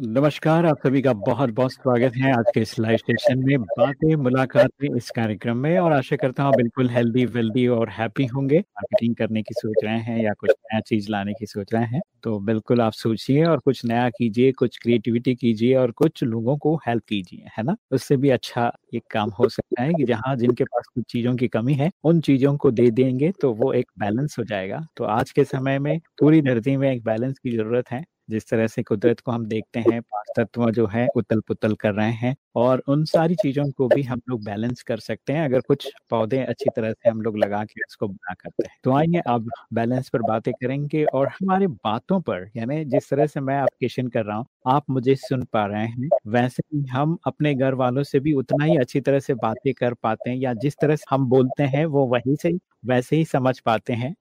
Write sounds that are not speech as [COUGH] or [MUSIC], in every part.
नमस्कार, आप सभी का बहुत बहुत स्वागत है आज के इस लाइव सेशन में। बातें, मुलाकातें इस कार्यक्रम में और आशा करता हूँ बिल्कुल हेल्दी वेल्दी और हैप्पी होंगे। मार्केटिंग करने की सोच रहे हैं या कुछ नया चीज़ लाने की सोच रहे हैं। तो बिल्कुल आप सोचिए और कुछ नया कीजिए, कुछ क्रिएटिविटी कीजिए और कुछ लोगों को हेल्प कीजिए, है ना? उससे भी अच्छा एक काम हो सकता है कि जहाँ जिनके पास कुछ चीज़ों की कमी है, उन चीज़ों को दे देंगे तो वो एक बैलेंस हो जाएगा। तो आज के समय में पूरी धरती में एक बैलेंस की ज़रूरत है। जिस तरह से कुदरत को हम देखते हैं पाँच तत्व जो है उतल पुतल कर रहे हैं और उन सारी चीज़ों को भी हम लोग बैलेंस कर सकते हैं अगर कुछ पौधे अच्छी तरह से हम लोग लगा के उसको बना करते हैं। तो आइए अब बैलेंस पर बातें करेंगे और हमारे बातों पर यानी जिस तरह से मैं क्वेश्चन कर रहा हूँ आप मुझे सुन पा रहे हैं वैसे ही हम अपने घर वालों से भी उतना ही अच्छी तरह से बातें कर पाते हैं या जिस तरह से हम बोलते हैं वो वही से वैसे ही समझ पाते हैं।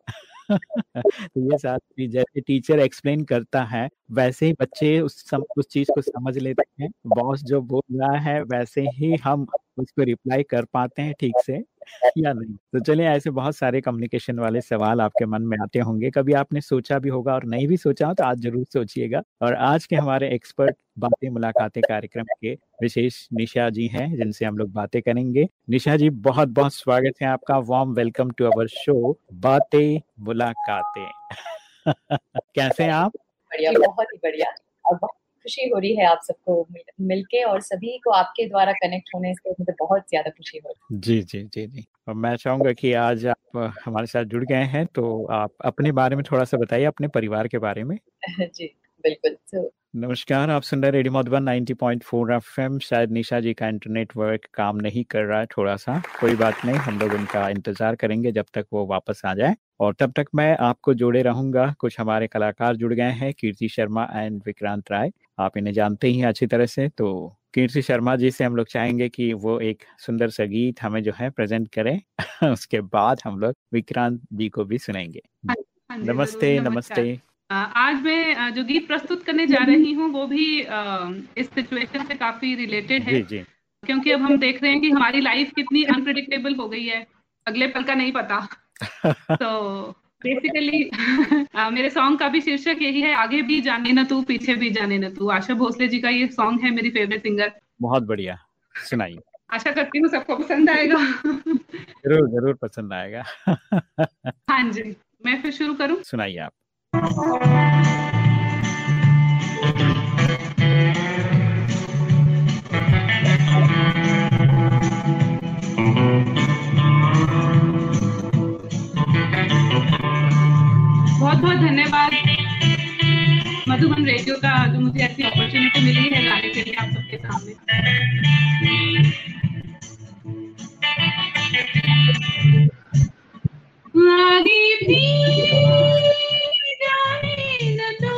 [LAUGHS] तो ये साथ जैसे टीचर एक्सप्लेन करता है वैसे ही बच्चे उस सम, उस चीज़ को समझ लेते हैं। बॉस जो बोल रहा है वैसे ही हम उसको रिप्लाई कर पाते हैं ठीक से या नहीं? तो चलिए ऐसे बहुत सारे कम्युनिकेशन वाले सवाल आपके मन में आते होंगे। कभी आपने सोचा भी होगा और नहीं भी सोचा हो तो आज ज़रूर सोचिएगा। और आज के हमारे एक्सपर्ट बातें मुलाकातें कार्यक्रम के विशेष निशा जी हैं जिनसे हम लोग बातें करेंगे। निशा जी बहुत बहुत स्वागत है आपका। Warm welcome to our show बातें मुलाकातें। [LAUGHS] कैसे हैं आप? बढ़िया बहुत ही बढ़िया। और बहुत खुशी हो रही है आप सबको मिलके और सभी को आपके द्वारा कनेक्ट होने से मुझे बहुत ज़्यादा खुशी हो रही है। जी जी जी जी। और मैं चाहूँगा कि आज आप हमारे साथ जुड़ गए हैं तो आप अपने बारे में थोड़ा सा बताइए अपने परिवार के बारे में। [LAUGHS] जी बिल्कुल। तो नमस्कार आप सुन रहे रेडियो मधुबन 90.4 एफएम। शायद निशा जी का इंटरनेट वर्क काम नहीं कर रहा है थोड़ा सा कोई बात नहीं हम लोग उनका इंतज़ार करेंगे जब तक वो वापस आ जाए। और तब तक मैं आपको जोड़े रहूँगा। कुछ हमारे कलाकार जुड़ गए हैं कीर्ति शर्मा एंड विक्रांत राय। आप इन्हें जानते ही अच्छी तरह से। तो कीर्ति शर्मा जी से हम लोग चाहेंगे कि वो एक सुंदर सा गीत हमें जो है प्रेजेंट करें। [LAUGHS] उसके बाद हम लोग विक्रांत जी को भी सुनेंगे हाँ हाँ नमस्ते नमस्ते। आज मैं जो गीत प्रस्तुत करने जा रही हूँ वो भी इस सिचुएशन से काफ़ी रिलेटेड है। जी, जी. क्योंकि अब हम देख रहे हैं कि हमारी लाइफ कितनी अनप्रिडिक्टेबल हो गई है। अगले पल का नहीं पता। [LAUGHS] तो बेसिकली मेरे सॉन्ग का भी शीर्षक यही है आगे भी जाने ना तू पीछे भी जाने ना तू। आशा भोसले जी का ये सॉन्ग है मेरी फेवरेट सिंगर बहुत बढ़िया। सुनाइए। आशा करती हूँ सबको पसंद आएगा। ज़रूर ज़रूर पसंद आएगा। हाँ जी मैं फिर शुरू करूँ? सुनाइए आप। बहुत बहुत धन्यवाद। मधुबन रेडियो का जो मुझे ऐसी अपॉर्चुनिटी मिली है गाने के लिए आप सबके सामने। जाने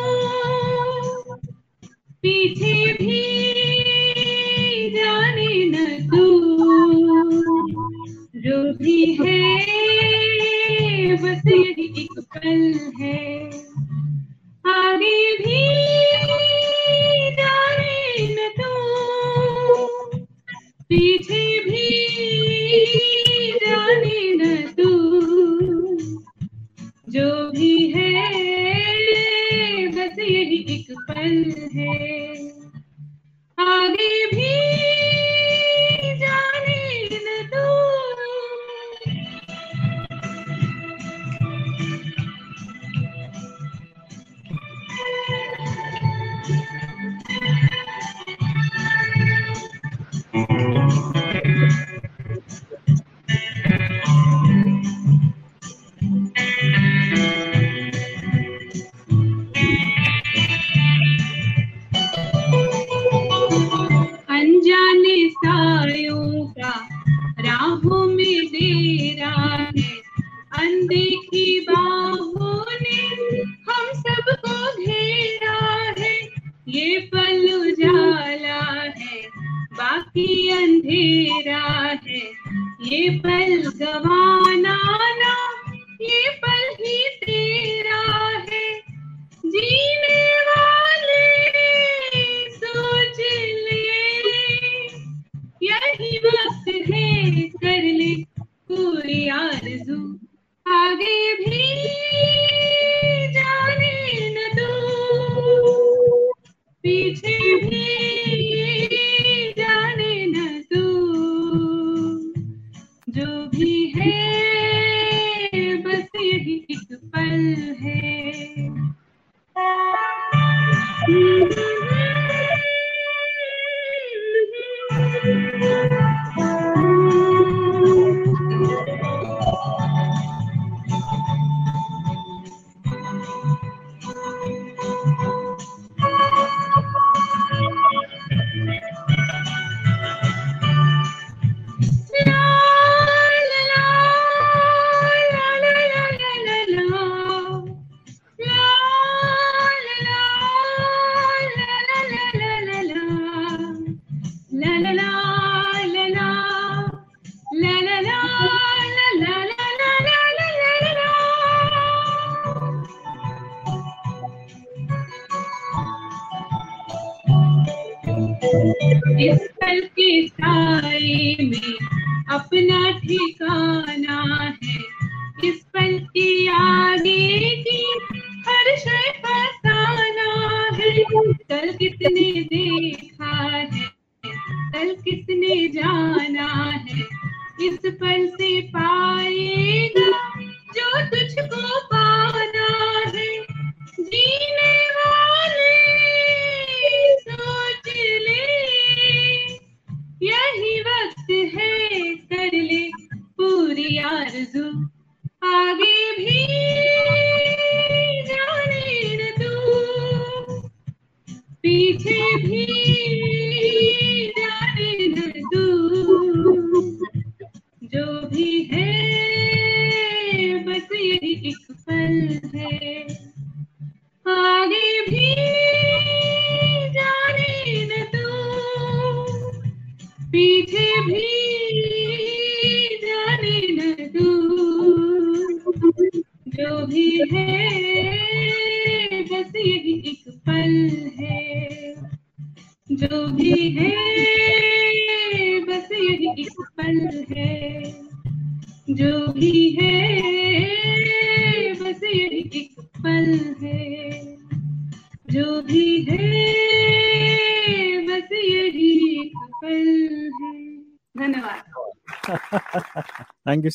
पीछे भी जाने न भी है, बस यही पल है। आगे भी जाने न दो पीछे भी जाने न दो जो भी है बस यही एक पल है। आगे भी पीछे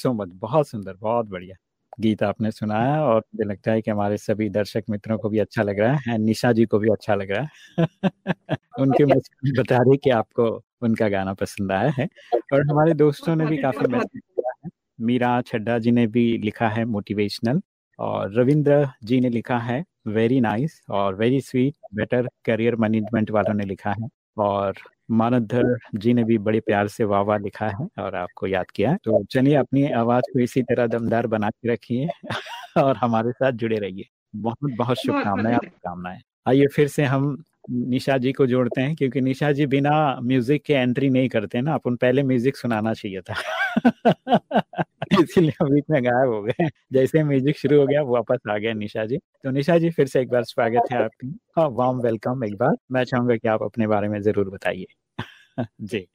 सो मच। बहुत सुंदर बहुत बढ़िया। गीत आपने सुनाया और मुझे लगता है कि हमारे सभी दर्शक मित्रों को भी अच्छा लग रहा है निशा जी को भी अच्छा लग रहा है। [LAUGHS] उनके बता रही कि आपको उनका गाना पसंद आया है और हमारे दोस्तों ने भी काफ़ी मैसेज किया है। मीरा छड्डा जी ने भी लिखा है मोटिवेशनल और रविंद्र जी ने लिखा है वेरी नाइस और very sweet better career management वालों ने लिखा है और मानधर जी ने भी बड़े प्यार से वाह वाह लिखा है और आपको याद किया है। तो चलिए अपनी आवाज़ को इसी तरह दमदार बना के रखिए [LAUGHS] और हमारे साथ जुड़े रहिए। बहुत बहुत शुभकामनाएँ आपकी कामनाएँ। आइए फिर से हम निशा जी को जोड़ते हैं क्योंकि निशा जी बिना म्यूज़िक के एंट्री नहीं करते ना अपन पहले म्यूज़िक सुनाना चाहिए था। [LAUGHS] इसीलिए हम बीच में गायब हो गए। जैसे म्यूज़िक शुरू हो गया वापस आ गया निशा जी। तो निशा जी फिर से एक बार स्वागत है आपकी। हाँ वार्म वेलकम एक बार। मैं चाहूँगा कि आप अपने बारे में ज़रूर बताइए। [LAUGHS] जी।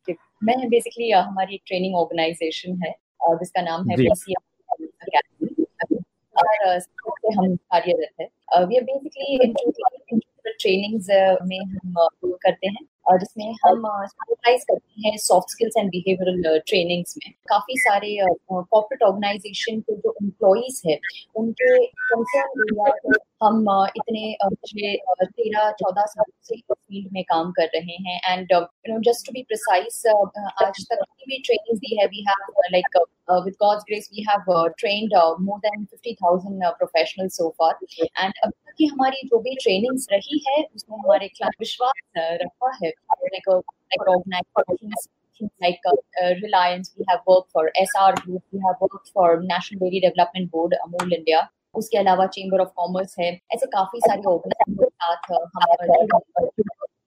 मैं बेसिकली हमारी एक ट्रेनिंग ऑर्गेनाइजेशन है और जिसका नाम है और हम कार्यरत है। वी आर बेसिकली ट्रेनिंग्स में हम करते हैं। और जिसमें हम स्पेशलाइज करते हैं soft skills and behavioural trainings में। काफ़ी सारे कॉर्पोरेट ऑर्गेनाइजेशन के जो एम्प्लॉयज़ है उनके हम इतने पिछले तेरह चौदह साल से फ़ील्ड में काम कर रहे हैं। And you know just to be precise आज तक भी ट्रेनिंग दी है we have like with God's grace, we have uh, trained uh, more than 50,000 uh, professionals so far. की हमारी जो भी ट्रेनिंग्स रही है उसमें हमारे खिलाफ विश्वास रखा है। Like uh, uh, Reliance, we have worked for SR Group, we have worked for National Dairy Development Board, Amul India. उसके अलावा चेंबर ऑफ़ कॉमर्स है। ऐसे काफ़ी सारे ऑर्गेनाइजेशन के साथ हम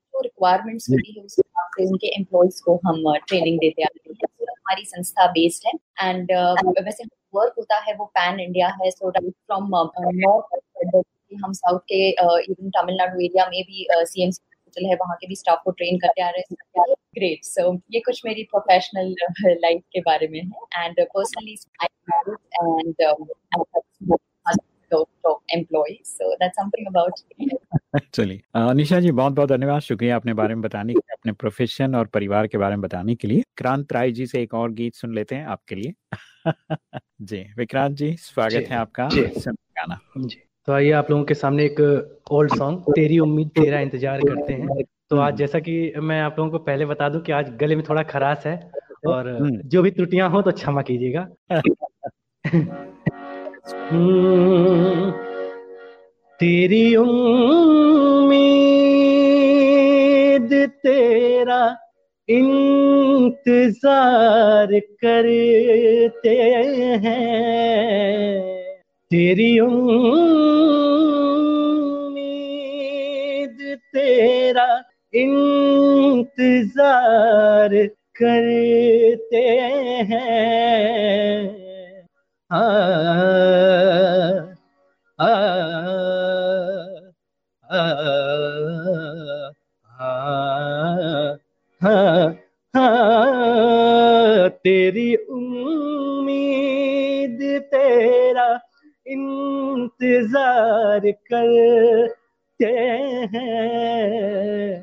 जो रिक्वायरमेंट्स होती है उस हिसाब से उनके एम्प्लॉयज़ को हम ट्रेनिंग देते आ रहे हैं। हमारी संस्था बेस्ड है। एंड uh, वैसे वर्क होता है वो पैन इंडिया है। सो फ्रॉम नॉर्थ हम साउथ के इवन तमिलनाडु एरिया में भी सी एम हॉस्पिटल है वहाँ के भी स्टाफ को ट्रेन करते आ रहे हैं। ग्रेट सो ये कुछ मेरी प्रोफेशनल लाइफ के बारे में है। And personally and employees. So that's something about चलिए निशा जी बहुत बहुत धन्यवाद। शुक्रिया अपने बारे में बताने के लिए अपने प्रोफेशन और परिवार के बारे में बताने के लिए। क्रांत राय जी से एक और गीत सुन लेते हैं आपके लिए। [LAUGHS] जी विक्रांत जी स्वागत है आपका गाना जी। तो आइए आप लोगों के सामने एक ओल्ड सॉन्ग तेरी उम्मीद तेरा इंतज़ार करते हैं। तो आज जैसा कि मैं आप लोगों को पहले बता दूँ कि आज गले में थोड़ा खराश है और जो भी त्रुटियाँ हो तो क्षमा कीजिएगा। [LAUGHS] तेरी उम्मीद तेरा इंतज़ार करते हैं। तेरी उम्मीद तेरा इंतज़ार करते हैं। तेरी इंतज़ार करते हैं।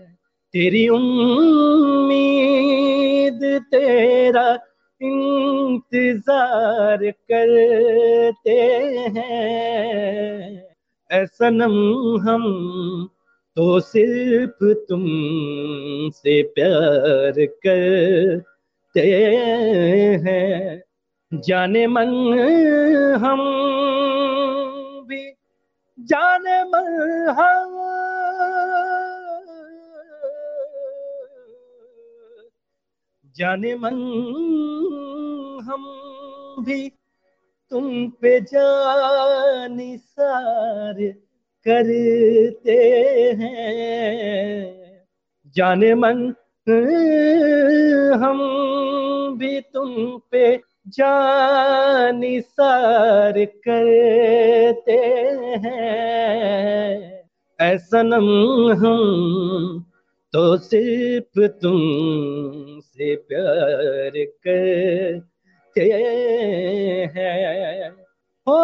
तेरी उम्मीद तेरा इंतज़ार करते हैं। ऐसा नम हम तो सिर्फ़ तुम से प्यार करते हैं। जाने मन हम जाने मन हम जाने मन हम भी तुम पे जानी सार करते हैं। जाने मन हम भी तुम पे जानी सार करते हैं। ऐसा नम हम तो सिर्फ़ तुम से प्यार करते हैं। हो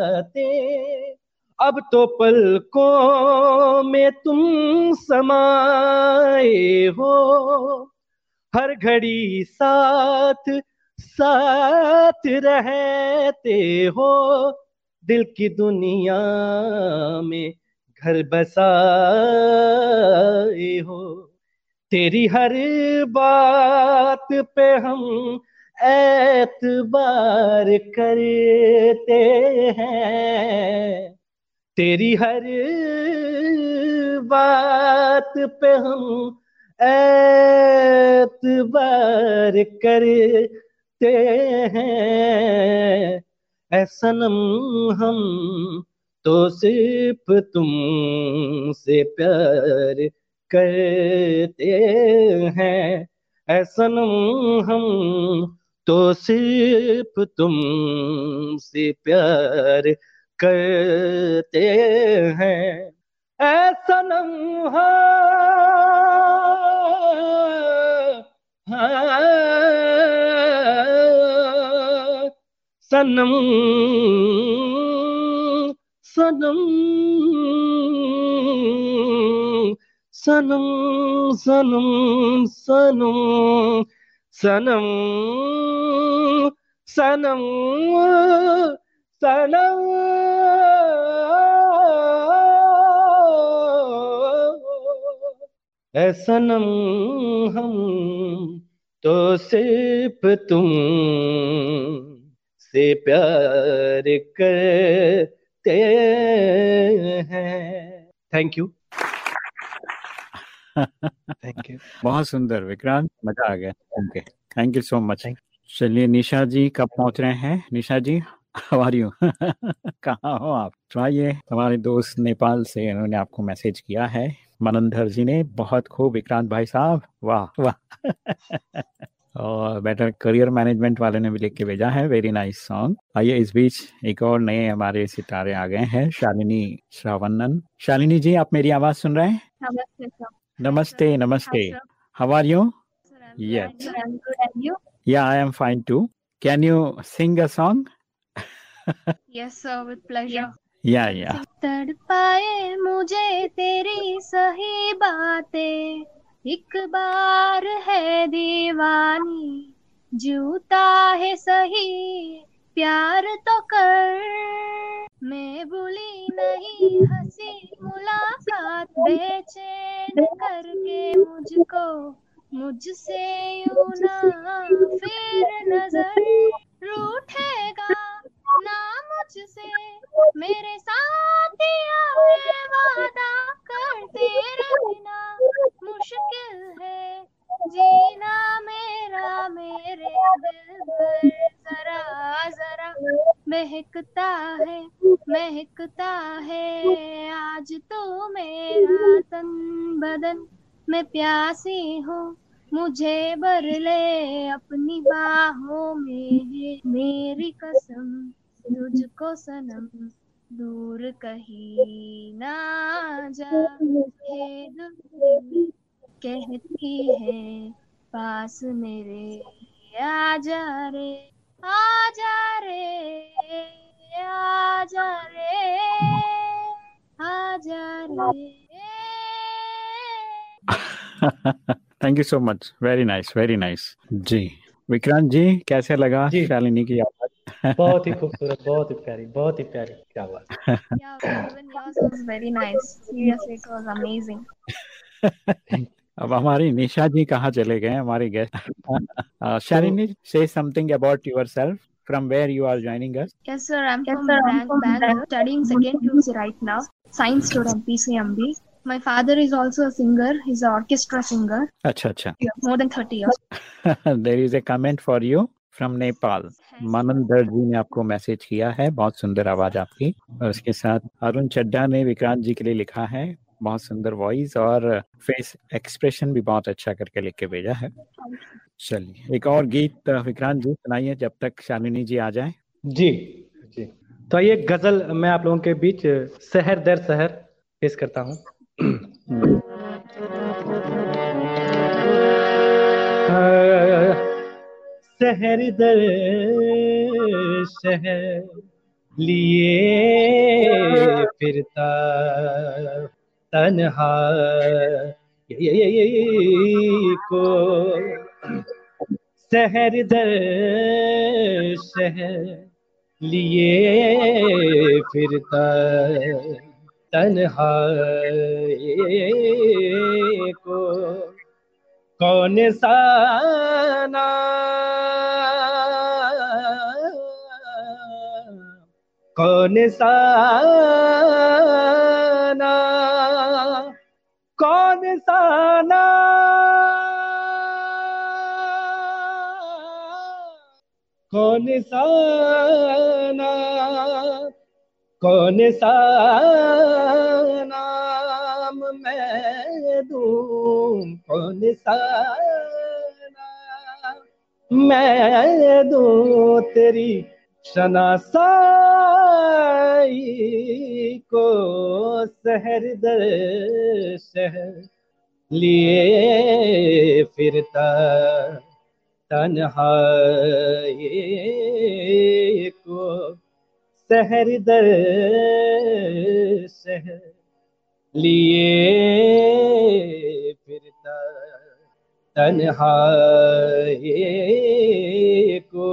आते अब तो पलकों में तुम समाए हो। हर घड़ी साथ साथ रहते हो। दिल की दुनिया में घर बसाए हो। तेरी हर बात पे हम एतबार करते हैं। तेरी हर बात पे हम एतबार करते हैं। ऐसा नम हम तो सिर्फ़ तुम से प्यार करते हैं। ऐसा हम तो सिर्फ़ तुम से प्यार करते हैं। ऐसा हाँ, हाँ। सनम सनम सनम सनम सनम। सनम सनम सनम। सनम हम तो सिर्फ़ तुम से प्यार करते हैं। थैंक यू थैंक यू बहुत सुंदर विक्रांत मज़ा आ गया okay thank you so much चलिए निशा जी कब पहुँच रहे हैं? निशा जी आर यू [LAUGHS] कहाँ हो आप? आइए हमारे दोस्त नेपाल से उन्होंने आपको मैसेज किया है। मनंधर जी ने बहुत खूब विक्रांत भाई साहब वाह वाह। [LAUGHS] और बेटर करियर मैनेजमेंट वाले ने भी लिख के भेजा है वेरी नाइस सॉन्ग आइए इस बीच एक और नए हमारे सितारे आ गए हैं शालिनी श्रावणन। शालिनी जी आप मेरी आवाज़ सुन रहे हैं? Namaste, namaste. How are you? Yes. I'm good. And you? Yeah, I am fine too. Can you sing a song? yes, sir, with pleasure. या या तड़ पाए मुझे तेरी सही बातें एक बार है दीवानी जूता है सही प्यार तो कर मैं भूली नहीं, हँसी मुलाकात बेचैन करके मुझको, मुझसे यू ना फिर नज़र रूठेगा ना मुझसे। मेरे साथ वादा करते रहना, मुश्किल है जीना मेरा मेरे दिल पर जरा जरा। महकता है महकता है, आज तो मेरा तन बदन। मैं प्यासी हूँ, मुझे भर ले अपनी बाहों में है मेरी कसम। तुझको सनम दूर कहीं ना जा कहती है पास मेरे आ जा रे आ जा रे आ जा रे आ जा रे. Thank you so much very nice very nice जी विक्रांत जी कैसे लगा शालिनी की आवाज़ बहुत ही खूबसूरत बहुत ही प्यारी बहुत ही प्यारी क्या बात। Very nice seriously it was amazing अब हमारी निशा जी कहाँ चले गए हमारे गेस्ट शालिनी से something about yourself from where you are joining us yes sir i'm yes, from, sir, I'm from Bangalore, studying second PUC right now science student PCMB My father is also a singer. He's an orchestra singer. Acha, acha. Yeah, more than 30 years. there is a comment for you from Nepal Manandhar ji ने आपको message किया है बहुत सुंदर आवाज़ आपकी और उसके साथ अरुण चड्डा ने विक्रांत जी के लिए लिखा है बहुत सुंदर वॉइस और फेस एक्सप्रेशन भी बहुत अच्छा करके लिख के भेजा है। चलिए, एक और गीत विक्रांत जी सुनाइए जब तक शालिनी जी आ जाए। जी जी। तो ये गज़ल मैं आप लोगों के बीच शहर दर शहर पेश करता हूँ। शहर दर शहर लिए फिरता तनहा को शहर दर शहर लिए फिरता तन्हाई को कौन सा कौन सा सा कौन सा ना? कौन सा नाम मैं दूँ? कौन सा मैं दूँ? तेरी शनासाई को शहर दर शहर लिए फिरता तन्हाई को। शहर दर शहर लिए फिरता तन्हाई को।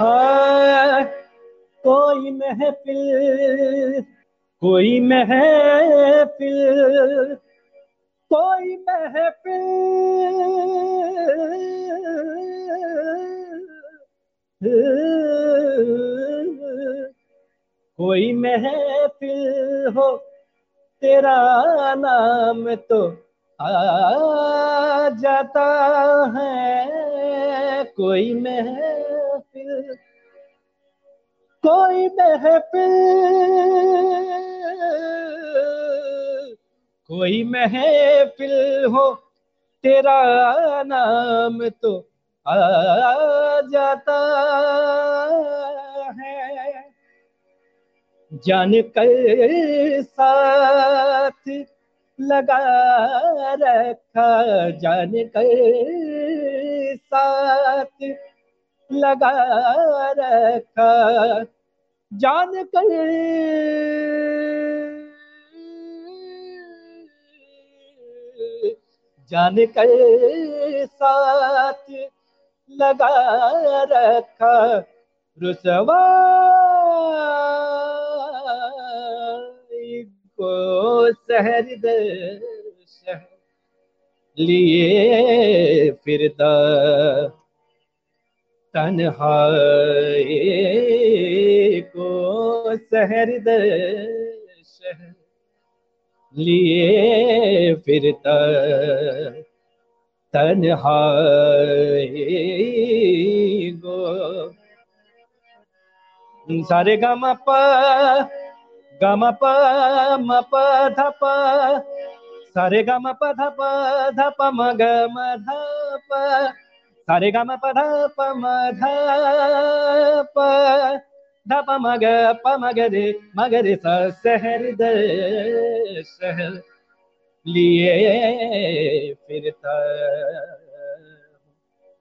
हाँ। कोई महफिल कोई महफिल कोई महफिल। कोई महफिल हो, तेरा नाम तो आ जाता है। कोई महफिल कोई महफिल कोई महफिल हो, तेरा नाम तो आ जाता है। जान कर साथ लगा रखा, जान कर साथ लगा रखा। जान कर जान कर साथ लगा रखा। रुसवा को शहर शहर लिए फिरता। तन्हाई को शहर शहर लिए फिरता तन्हाई गो सारे गम प गम प, म प, ध प। सारे गम प, ध प ध प, म ग, म ध प। सारे गम प ध प म ध प ध प म ग प म ग रे म ग रे स सहर द सहर लिए फिरता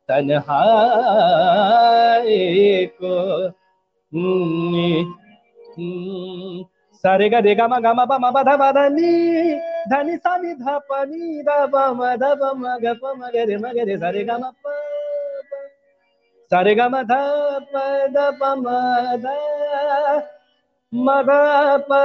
तन्हाई को सारे गा रे गा मा गा मा पा मा पा धा पा धा नी धा सा नी। धा पा नी धा पा मा धा पा मा गा पा मा गे रे मा गे रे सारे गा मा पा सारे गा मा धा पा धा पा मा धा मा धा पा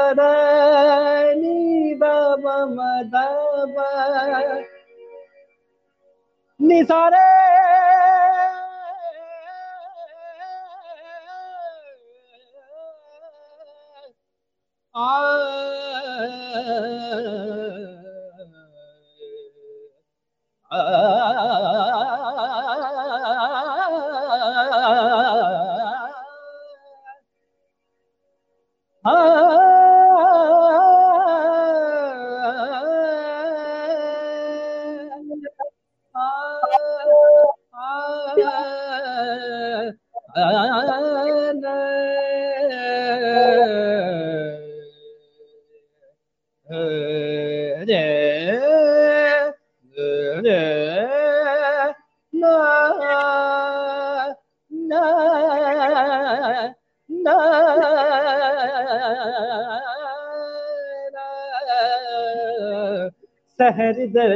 शहर दर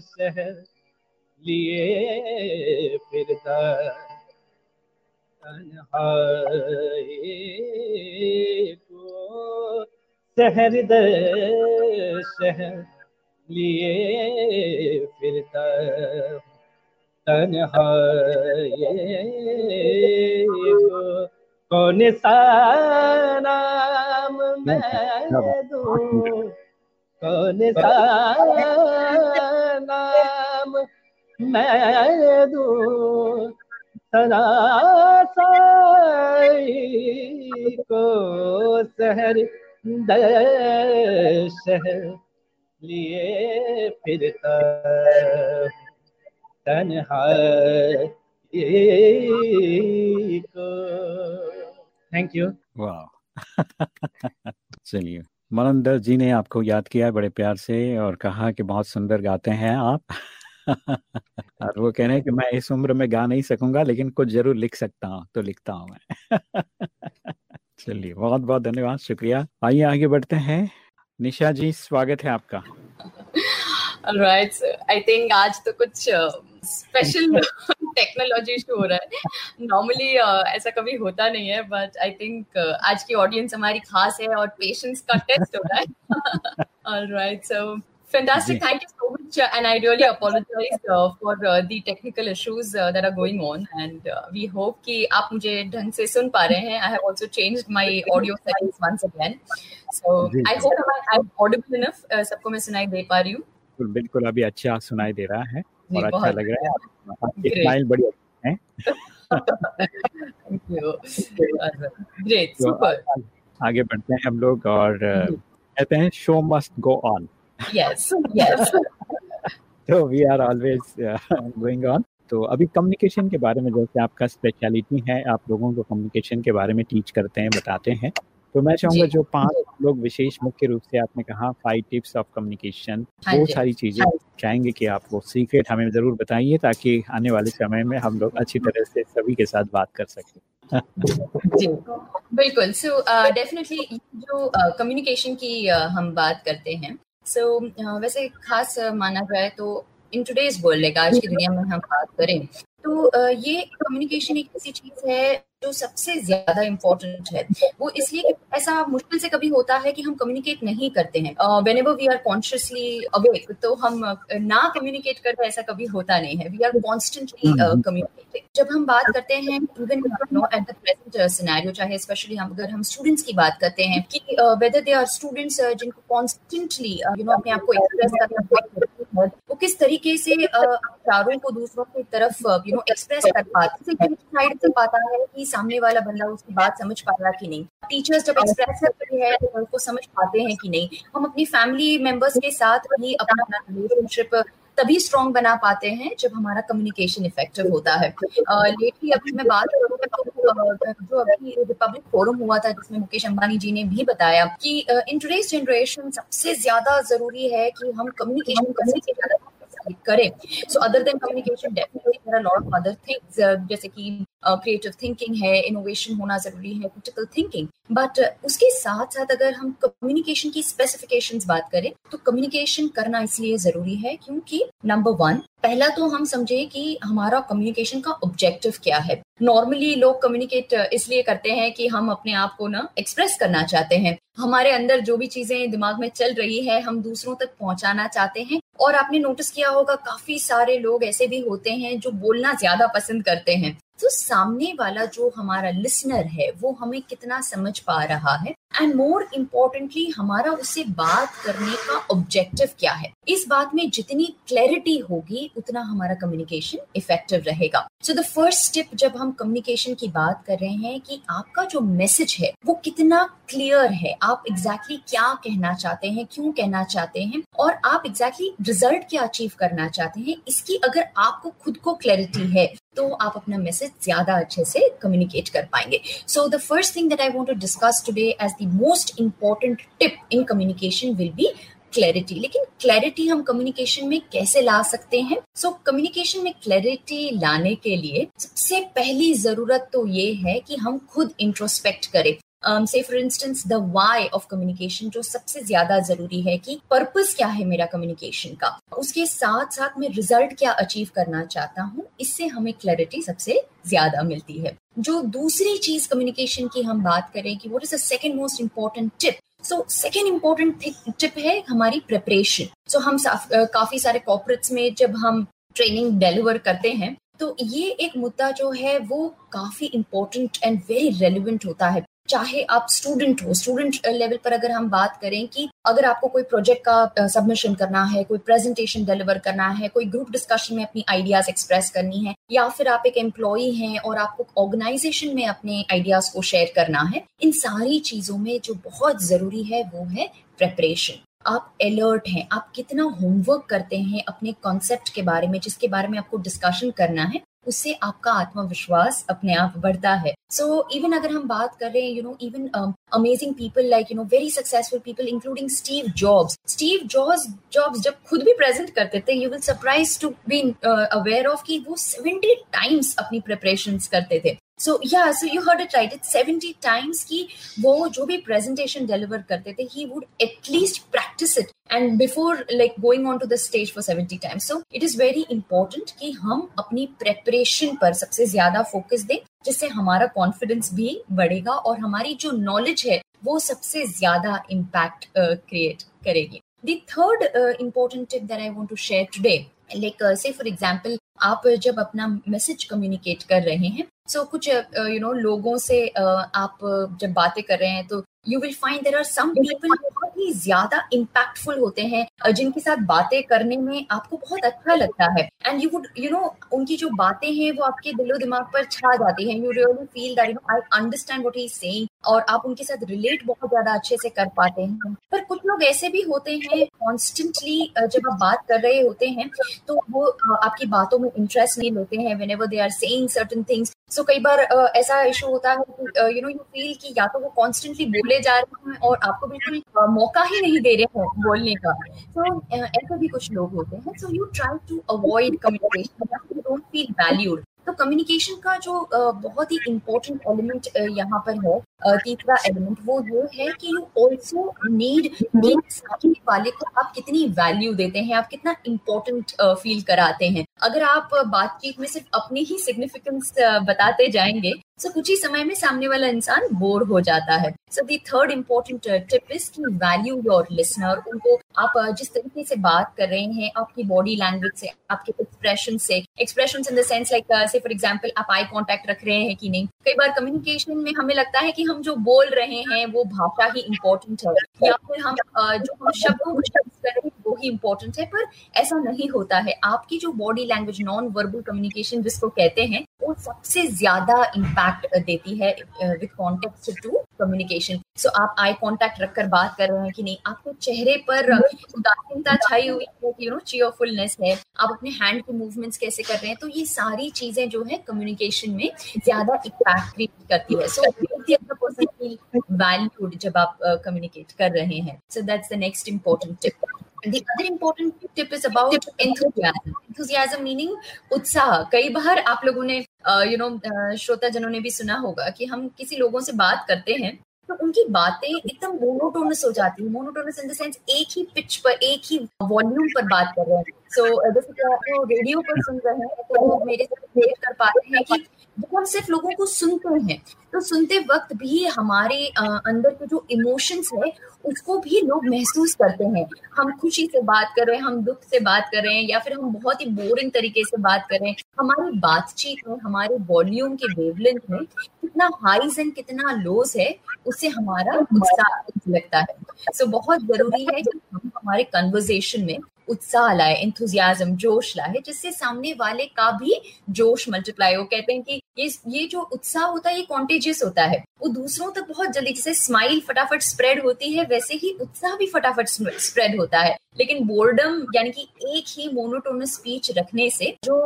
शहर लिए फिरता को शहर दर शहर लिए फिरता तन्हाई को कौन सा नाम मैं दूँ? कौन सा नाम मैं दूँ सदा को शहर शहर लिए फिरता तन्हाई को थैंक यू वाह चलिए मनंदर जी ने आपको याद किया बड़े प्यार से और कहा कि बहुत सुंदर गाते हैं आप। और वो कह रहे हैं कि मैं इस उम्र में गा नहीं सकूँगा, लेकिन कुछ ज़रूर लिख सकता हूँ तो लिखता हूँ मैं। [LAUGHS] चलिए, बहुत बहुत धन्यवाद, शुक्रिया। आइए, आगे बढ़ते हैं। निशा जी, स्वागत है आपका। राइट आई थिंक आज तो कुछ स्पेशल टेक्नोलॉजी इशू हो रहा है नॉर्मली uh, ऐसा कभी होता नहीं है बट आई थिंक आज की ऑडियंस हमारी खास है और पेशेंस का टेस्ट हो रहा है alright so Fantastic. Thank you so much. Uh, and I really apologize uh, for uh, the technical issues uh, that are going on. And uh, we hope कि आप मुझे ढंग से सुन पा रहे हैं. I have also changed my audio settings once again. So I hope I'm audible enough. Uh, सबको मैं सुनाई दे पा रही हूँ. बिल्कुल बिल्कुल अभी अच्छा सुनाई दे रहा है और अच्छा लग रहा है. [LAUGHS] आपकी स्माइल बड़ी अच्छी है. Thank you. Great. Super. आगे बढ़ते हैं हम लोग और कहते हैं show must go on yes so [LAUGHS] we are always uh, going on तो अभी कम्युनिकेशन के बारे में जैसे आपका स्पेशलिटी है आप लोगों को कम्युनिकेशन के बारे में टीच करते हैं बताते हैं तो मैं चाहूँगा जो। पाँच लोग विशेष मुख्य रूप से आपने कहा फाइव टिप्स ऑफ़ कम्युनिकेशन वो सारी चीज़ें चाहेंगे कि आप वो सीक्रेट हमें ज़रूर बताइए ताकि आने वाले समय में हम लोग अच्छी तरह से सभी के साथ बात कर सकें। जी बिल्कुल। सो डेफिनेटली जो कम्युनिकेशन uh, की uh, हम बात करते हैं सो so, uh, वैसे खास माना जाए तो इन टूडेज वर्ल्ड आज की दुनिया में हम बात करें तो ये कम्युनिकेशन एक ऐसी चीज़ है जो सबसे ज़्यादा इम्पोर्टेंट है। वो इसलिए कि ऐसा मुश्किल से कभी होता है कि हम कम्युनिकेट नहीं करते हैं। Whenever we are consciously awake तो हम ना कम्युनिकेट करते ऐसा कभी होता नहीं है। वी आर कॉन्स्टेंटली कम्युनिकेटिंग जब हम बात करते हैं even now at the present scenario चाहे स्पेशली हम अगर हम स्टूडेंट्स की बात करते हैं कि वेदर दे आर स्टूडेंट्स जिनको कॉन्स्टेंटली यू नो अपने आप को एक्सप्रेस करना वो किस तरीके से विचारों को दूसरों की तरफ़ यू नो एक्सप्रेस कर पाते साइड से पाता है कि सामने वाला बंदा उसकी बात समझ पा रहा कि नहीं। टीचर्स जब एक्सप्रेस करते हैं तो उनको समझ पाते हैं कि नहीं। हम अपनी फैमिली मेंबर्स के साथ भी अपना रिलेशनशिप तभी स्ट्रॉन्ग बना पाते हैं, जब हमारा कम्युनिकेशन इफ़ेक्टिव होता है। लेटली अभी मैं बात तो जो अभी रिपब्लिक फोरम हुआ था, जिसमें मुकेश अंबानी जी ने भी बताया कि इन टूडेज जनरेशन सबसे ज़्यादा ज़रूरी है कि हम कम्युनिकेशन कैसे ज़्यादा करें। So other than communication definitely there are lot of other things जैसे कि क्रिएटिव uh, थिंकिंग है इनोवेशन होना ज़रूरी है क्रिटिकल थिंकिंग बट उसके साथ साथ अगर हम कम्युनिकेशन की स्पेसिफिकेशंस बात करें तो कम्युनिकेशन करना इसलिए ज़रूरी है क्योंकि नंबर वन पहला तो हम समझे कि हमारा कम्युनिकेशन का ऑब्जेक्टिव क्या है। नॉर्मली लोग कम्युनिकेट इसलिए करते हैं कि हम अपने आप को ना एक्सप्रेस करना चाहते हैं। हमारे अंदर जो भी चीज़ें दिमाग में चल रही है, हम दूसरों तक पहुंचाना चाहते हैं। और आपने नोटिस किया होगा, काफ़ी सारे लोग ऐसे भी होते हैं जो बोलना ज़्यादा पसंद करते हैं। तो सामने वाला जो हमारा लिसनर है, वो हमें कितना समझ पा रहा है? एंड मोर इम्पोर्टेंटली हमारा उससे बात करने का ऑब्जेक्टिव क्या है? इस बात में जितनी क्लैरिटी होगी, उतना हमारा कम्युनिकेशन इफ़ेक्टिव रहेगा। सो द फ़र्स्ट स्टेप जब हम कम्युनिकेशन की बात कर रहे हैं कि आपका जो मैसेज है, वो कितना क्लियर है? आप एग्जैक्टली exactly क्या कहना चाहते हैं, क्यों कहना चाहते हैं? और आप एग्जैक्टली exactly रिज़ल्ट क्या अचीव करना चाहते हैं? इसकी अगर आपको खुद को क्लैरिटी है तो आप अपना मैसेज ज़्यादा अच्छे से कम्युनिकेट कर पाएँगे। So the first thing that I want to discuss today as the most important tip in communication will be clarity लेकिन क्लैरिटी हम कम्युनिकेशन में कैसे ला सकते हैं? सो so, कम्युनिकेशन में क्लैरिटी लाने के लिए सबसे पहली ज़रूरत तो ये है कि हम खुद इंट्रोस्पेक्ट करें। Say for instance the why of communication जो सबसे ज़्यादा ज़रूरी है कि पर्पस क्या है मेरा कम्युनिकेशन का। उसके साथ साथ मैं रिज़ल्ट क्या अचीव करना चाहता हूँ इससे हमें क्लैरिटी सबसे ज़्यादा मिलती है। जो दूसरी चीज़ कम्युनिकेशन की हम बात करें कि what is the second most important tip so second important tip है हमारी प्रिपरेशन सो so, हम uh, काफ़ी सारे कॉपरेट्स में जब हम ट्रेनिंग डिलीवर करते हैं तो ये एक मुद्दा जो है वो काफ़ी इंपॉर्टेंट एंड वेरी रेलिवेंट होता है। चाहे आप स्टूडेंट हो स्टूडेंट लेवल पर अगर हम बात करें कि अगर आपको कोई प्रोजेक्ट का सबमिशन करना है, कोई प्रेजेंटेशन डिलीवर करना है, कोई ग्रुप डिस्कशन में अपनी आइडियाज़ एक्सप्रेस करनी है, या फिर आप एक एम्प्लॉय हैं और आपको ऑर्गेनाइजेशन में अपने आइडियाज़ को शेयर करना है, इन सारी चीज़ों में जो बहुत ज़रूरी है वो है प्रेपरेशन आप अलर्ट हैं, आप कितना होमवर्क करते हैं अपने कॉन्सेप्ट के बारे में, जिसके बारे में आपको डिस्कशन करना है उससे आपका आत्मविश्वास अपने आप बढ़ता है। सो so, इवन अगर हम बात कर रहे हैं you know even amazing people like you know very successful people including Steve Jobs Steve Jobs Jobs जब खुद भी प्रेजेंट करते थे you will surprise to be aware of कि वो सेवेंटी टाइम्स अपनी प्रिपरेशन करते थे। सो या so you heard it right it seventy times की वो जो भी प्रेजेंटेशन डिलीवर करते थे he would at least practise it and before like going on to the stage for seventy times so it is very important कि हम अपनी preparation पर सबसे ज़्यादा फोकस दें, जिससे हमारा कॉन्फिडेंस भी बढ़ेगा और हमारी जो नॉलेज है, वो सबसे ज़्यादा इम्पैक्ट क्रिएट करेगी. The third important tip that I want to share today like say for example आप जब अपना मैसेज कम्युनिकेट कर रहे हैं सो so, कुछ you uh, know you know, लोगों से uh, आप जब बातें कर रहे हैं तो you will find there are some people बहुत ही ज़्यादा इम्पैक्टफुल होते हैं जिनके साथ बातें करने में आपको बहुत अच्छा लगता है। And you would you know उनकी जो बातें हैं वो आपके दिलो दिमाग पर छा जाती है। You really feel that you know I understand what he is saying और आप उनके साथ रिलेट बहुत ज़्यादा अच्छे से कर पाते हैं। पर कुछ लोग ऐसे भी होते हैं कॉन्स्टेंटली जब आप बात कर रहे होते हैं तो वो आपकी बातों में इंटरेस्ट नहीं लेते हैं। Whenever they are saying certain things so कई बार ऐसा इशू होता है यू नो यू फील कि या तो वो कॉन्स्टेंटली बोले जा रहे हैं और आपको बिल्कुल मौका ही नहीं दे रहे हैं बोलने का। तो ऐसे भी कुछ लोग होते हैं। So you try to avoid communication don't feel valued तो कम्युनिकेशन का जो बहुत ही इम्पोर्टेंट एलिमेंट यहाँ पर है तीसरा एलिमेंट वो ये है कि यू ऑल्सो नीड सामने वाले को आप कितनी वैल्यू देते हैं, आप कितना इम्पोर्टेंट फील कराते हैं। अगर आप बातचीत में सिर्फ़ अपनी ही सिग्निफिकेंस बताते जाएँगे सो कुछ ही समय में सामने वाला इंसान बोर हो जाता है। So the third important tip is की वैल्यू योर लिसनर उनको आप जिस तरीके से बात कर रहे हैं, आपकी बॉडी लैंग्वेज से, आपके एक्सप्रेशन से expression in the sense like say for example आप आई कॉन्टेक्ट रख रहे हैं कि नहीं। कई बार कम्युनिकेशन में हमें लगता है कि हम जो बोल रहे हैं, वो भाषा ही इम्पोर्टेंट है। या फिर हम जो हम शब्दों को शब्द कर रहे हैं वो ही इंपॉर्टेंट है पर ऐसा नहीं होता है। आपकी जो body language non verbal communication जिसको कहते हैं वो सबसे ज़्यादा इम्पैक्ट देती है with contact to communication so आप आई कांटेक्ट रखकर बात कर रहे हैं कि नहीं आपके चेहरे पर उदासीनता छाई हुई है यू नो चीयरफुलनेस है। आप अपने हैंड के मूवमेंट्स कैसे कर रहे हैं? तो ये सारी चीज़ें जो है कम्युनिकेशन में ज़्यादा इम्पैक्ट क्रिएट करती है। सो वैल्यूड जब आप कम्युनिकेट uh, कर रहे हैं। So that's the next important tip the other important tip is about enthusiasm. Enthusiasm meaning उत्साह। कई बार आप लोगों ने यू नो श्रोता जनों ने भी सुना होगा कि हम किसी लोगों से बात करते हैं तो उनकी बातें एकदम मोनोटोनस हो जाती है। मोनोटोनस इन द सेंस एक ही पिच पर एक ही वॉल्यूम पर बात कर रहे हैं। सो जैसे कि आप रेडियो पर सुन रहे हैं तो वो मेरे साथ रिलेट कर पा रहे हैं कि जब हम सिर्फ़ लोगों को सुनते हैं तो सुनते वक्त भी हमारे अंदर के जो इमोशंस है उसको भी लोग महसूस करते हैं। हम खुशी से बात कर रहे हैं हम दुख से बात कर रहे हैं या फिर हम बहुत ही बोरिंग तरीके से बात कर रहे हैं। हमारी बातचीत में हमारे वॉल्यूम के वेवलेंथ में कितना हाईज एंड कितना लोज है उससे हमारा उत्साह लगता है। सो so, बहुत ज़रूरी है कि हम हमारे कन्वर्जेशन में उत्साह लाए इंथुजियाजम जोश लाए, जिससे सामने वाले का भी जोश मल्टीप्लाई हो। कहते हैं कि ये ये जो उत्साह होता है, ये कॉन्टेजियस होता है। वो दूसरों तक बहुत जल्दी, जैसे स्माइल फटाफट स्प्रेड होती है, वैसे ही उत्साह भी फटाफट स्प्रेड होता है। लेकिन बोर्डम यानी कि एक ही मोनोटोनस स्पीच रखने से जो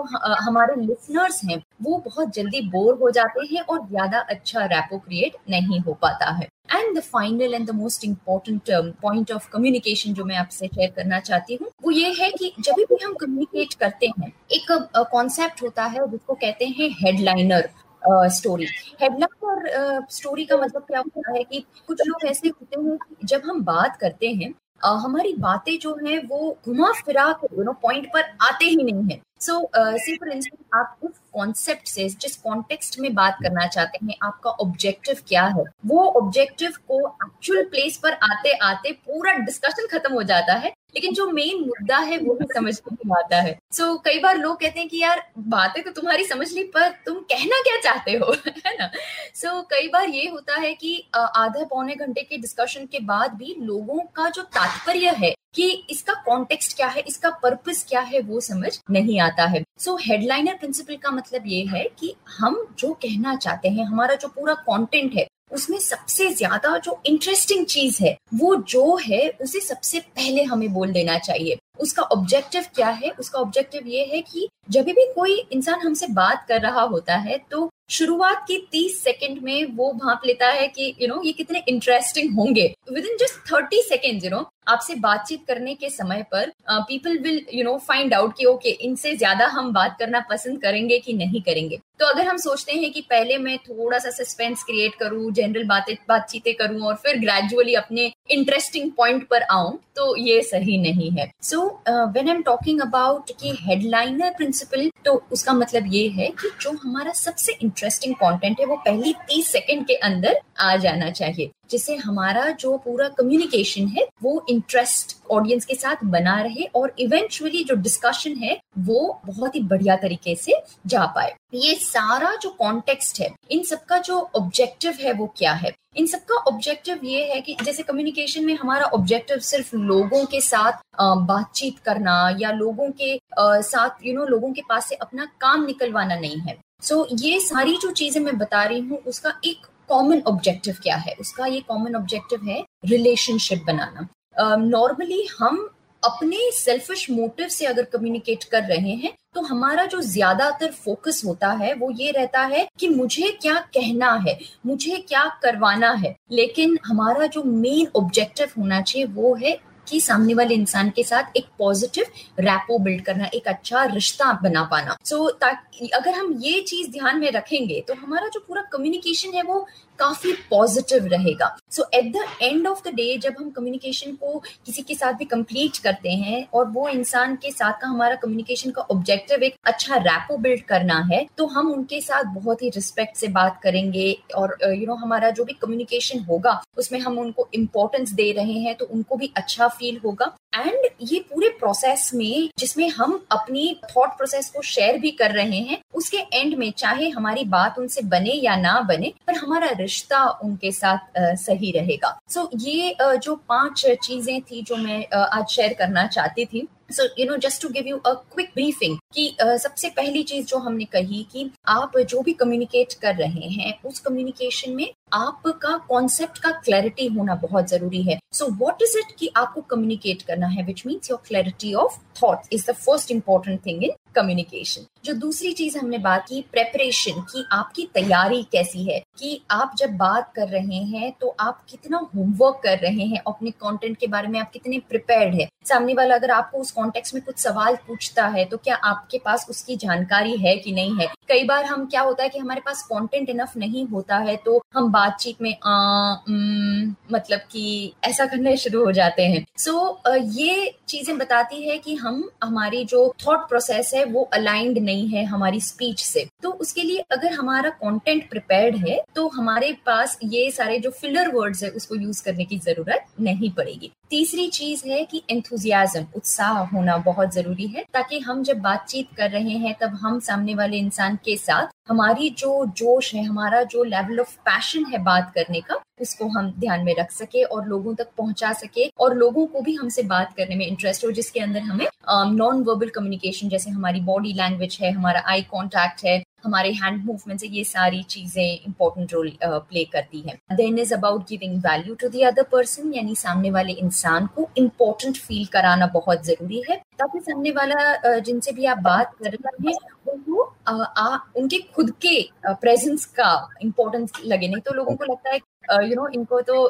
हमारे लिसनर्स हैं, वो बहुत जल्दी बोर हो जाते हैं और ज़्यादा अच्छा रैपो क्रिएट नहीं हो पाता है। And the final and the most important point of communication जो मैं आपसे शेयर करना चाहती हूँ, वो ये है कि जब भी हम कम्युनिकेट करते हैं, एक कॉन्सेप्ट होता है, जिसको कहते हैं हेडलाइनर स्टोरी हेडलाइन और स्टोरी का मतलब क्या होता है कि कुछ लोग ऐसे होते हैं जब हम बात करते हैं हमारी बातें जो है वो घुमा फिरा यू दोनों पॉइंट पर आते ही नहीं है। सो सी फॉर इंस्टेंस आप उस कॉन्सेप्ट से जिस कॉन्टेक्स्ट में बात करना चाहते हैं आपका ऑब्जेक्टिव क्या है? वो ऑब्जेक्टिव को एक्चुअल प्लेस पर आते आते पूरा डिस्कशन खत्म हो जाता है लेकिन जो मेन मुद्दा है वो भी समझ नहीं आता है। सो so, कई बार लोग कहते हैं कि यार बातें तो तुम्हारी समझ ली पर तुम कहना क्या चाहते हो? [LAUGHS] है ना? सो so, कई बार ये होता है कि आधे पौने घंटे के डिस्कशन के बाद भी लोगों का जो तात्पर्य है कि इसका कॉन्टेक्स्ट क्या है, इसका पर्पस क्या है, वो समझ नहीं आता है। सो हेडलाइनर प्रिंसिपल का मतलब ये है कि हम जो कहना चाहते हैं, हमारा जो पूरा कॉन्टेंट है, उसमें सबसे ज़्यादा जो इंटरेस्टिंग चीज़ है, वो जो है, उसे सबसे पहले हमें बोल देना चाहिए। उसका ऑब्जेक्टिव क्या है? उसका ऑब्जेक्टिव ये है कि जब भी कोई इंसान हमसे बात कर रहा होता है तो शुरुआत की तीस सेकेंड में वो भाप लेता है कि यू you नो know, ये कितने इंटरेस्टिंग होंगे। With in just thirty second you know आपसे बातचीत करने के समय पर people will you know find out कि ओके okay, इनसे ज़्यादा हम बात करना पसंद करेंगे कि नहीं करेंगे। तो अगर हम सोचते हैं कि पहले मैं थोड़ा सा सस्पेंस क्रिएट करूँ जनरल बातें, बातचीतें करूँ और फिर ग्रेजुअली अपने इंटरेस्टिंग पॉइंट पर आऊँ तो ये सही नहीं है। So when I am talking about कि हेडलाइनर प्रिंसिपल तो उसका मतलब ये है कि जो हमारा सबसे इंटरेस्टिंग कंटेंट है, वो पहली तीस सेकंड के अंदर आ जाना चाहिए। जिससे हमारा जो पूरा कम्युनिकेशन है, वो इंटरेस्ट ऑडियंस के साथ बना रहे और इवेंचुअली जो डिस्कशन है वो बहुत ही बढ़िया तरीके से जा पाए। ये सारा जो कॉन्टेक्स्ट है इन सबका जो ऑब्जेक्टिव है वो क्या है? इन सबका ऑब्जेक्टिव ये है कि जैसे कम्युनिकेशन में हमारा ऑब्जेक्टिव सिर्फ़ लोगों के साथ बातचीत करना या लोगों के साथ यू नो लोगों के पास से अपना काम निकलवाना नहीं है। सो so, ये सारी जो चीज़ें मैं बता रही हूँ उसका एक कॉमन ऑब्जेक्टिव क्या है? उसका ये कॉमन ऑब्जेक्टिव है रिलेशनशिप बनाना। नॉर्मली uh, हम अपने सेल्फिश मोटिव से अगर कम्युनिकेट कर रहे हैं तो हमारा जो ज़्यादातर फोकस होता है वो ये रहता है कि मुझे क्या कहना है मुझे क्या करवाना है। लेकिन हमारा जो मेन ऑब्जेक्टिव होना चाहिए वो है कि सामने वाले इंसान के साथ एक पॉजिटिव रैपो बिल्ड करना एक अच्छा रिश्ता बना पाना। सो so, अगर हम ये चीज़ ध्यान में रखेंगे तो हमारा जो पूरा कम्युनिकेशन है वो काफ़ी पॉजिटिव रहेगा। So at the end of the day जब हम कम्युनिकेशन को किसी के साथ भी कंप्लीट करते हैं और वो इंसान के साथ का हमारा कम्युनिकेशन का ऑब्जेक्टिव एक अच्छा रैपो बिल्ड करना है तो हम उनके साथ बहुत ही रिस्पेक्ट से बात करेंगे और you uh, know you know, हमारा जो भी कम्युनिकेशन होगा उसमें हम उनको इम्पोर्टेंस दे रहे हैं तो उनको भी अच्छा फील होगा। एंड ये पूरे प्रोसेस में जिसमें हम अपनी थॉट प्रोसेस को शेयर भी कर रहे हैं उसके एंड में चाहे हमारी बात उनसे बने या ना बने पर हमारा रिश्ता उनके साथ सही रहेगा। सो so, ये जो पाँच चीज़ें थी जो मैं आज शेयर करना चाहती थी so you know just to give you a quick briefing कि uh, सबसे पहली चीज़ जो हमने कही कि आप जो भी कम्युनिकेट कर रहे हैं उस कम्युनिकेशन में आपका कॉन्सेप्ट का क्लैरिटी होना बहुत ज़रूरी है। सो व्हाट इज़ इट कि आपको कम्युनिकेट करना है which means your clarity of thought is the first important thing in communication जो दूसरी चीज़ हमने बात की प्रेपरेशन की आपकी तैयारी कैसी है कि आप जब बात कर रहे हैं तो आप कितना होमवर्क कर रहे हैं अपने कंटेंट के बारे में आप कितने प्रिपेयर्ड है। सामने वाला अगर आपको उस कॉन्टेक्स्ट में कुछ सवाल पूछता है तो क्या आपके पास उसकी जानकारी है कि नहीं है? कई बार हम क्या होता है कि हमारे पास कॉन्टेंट इनफ नहीं होता है तो हम बातचीत में आ, न, मतलब कि ऐसा करने शुरू हो जाते हैं। सो so, ये चीज़ें बताती है कि हम हमारी जो थॉट प्रोसेस है वो अलाइंड नहीं है हमारी स्पीच से। तो उसके लिए अगर हमारा कंटेंट प्रिपेयर्ड है तो हमारे पास ये सारे जो फिलर वर्ड्स है, उसको यूज़ करने की ज़रूरत नहीं पड़ेगी। तीसरी चीज़ है कि एंथुजियाजम उत्साह होना बहुत ज़रूरी है, ताकि हम जब बातचीत कर रहे हैं, तब हम सामने वाले इंसान के साथ हमारी जो जोश है, हमारा जो लेवल ऑफ़ पैशन है बात करने का, उसको हम ध्यान में रख सके और लोगों तक पहुँचा सके और लोगों को भी हमसे बात करने में इंटरेस्ट हो, जिसके अंदर हमें नॉन वर्बल कम्युनिकेशन जैसे हमारी बॉडी लैंग्वेज है, हमारा आई कॉन्टैक्ट है हमारे हैंड मूवमेंट से ये सारी चीज़ें इंपॉर्टेंट रोल प्ले करती है। Then is about giving value to the other person यानी सामने वाले इंसान को इम्पोर्टेंट फील कराना बहुत ज़रूरी है। ताकि सामने वाला जिनसे भी आप बात कर रहे हैं, उनको उनके खुद के प्रेजेंस का इम्पोर्टेंस लगे। नहीं तो लोगों को लगता है यू नो इनको तो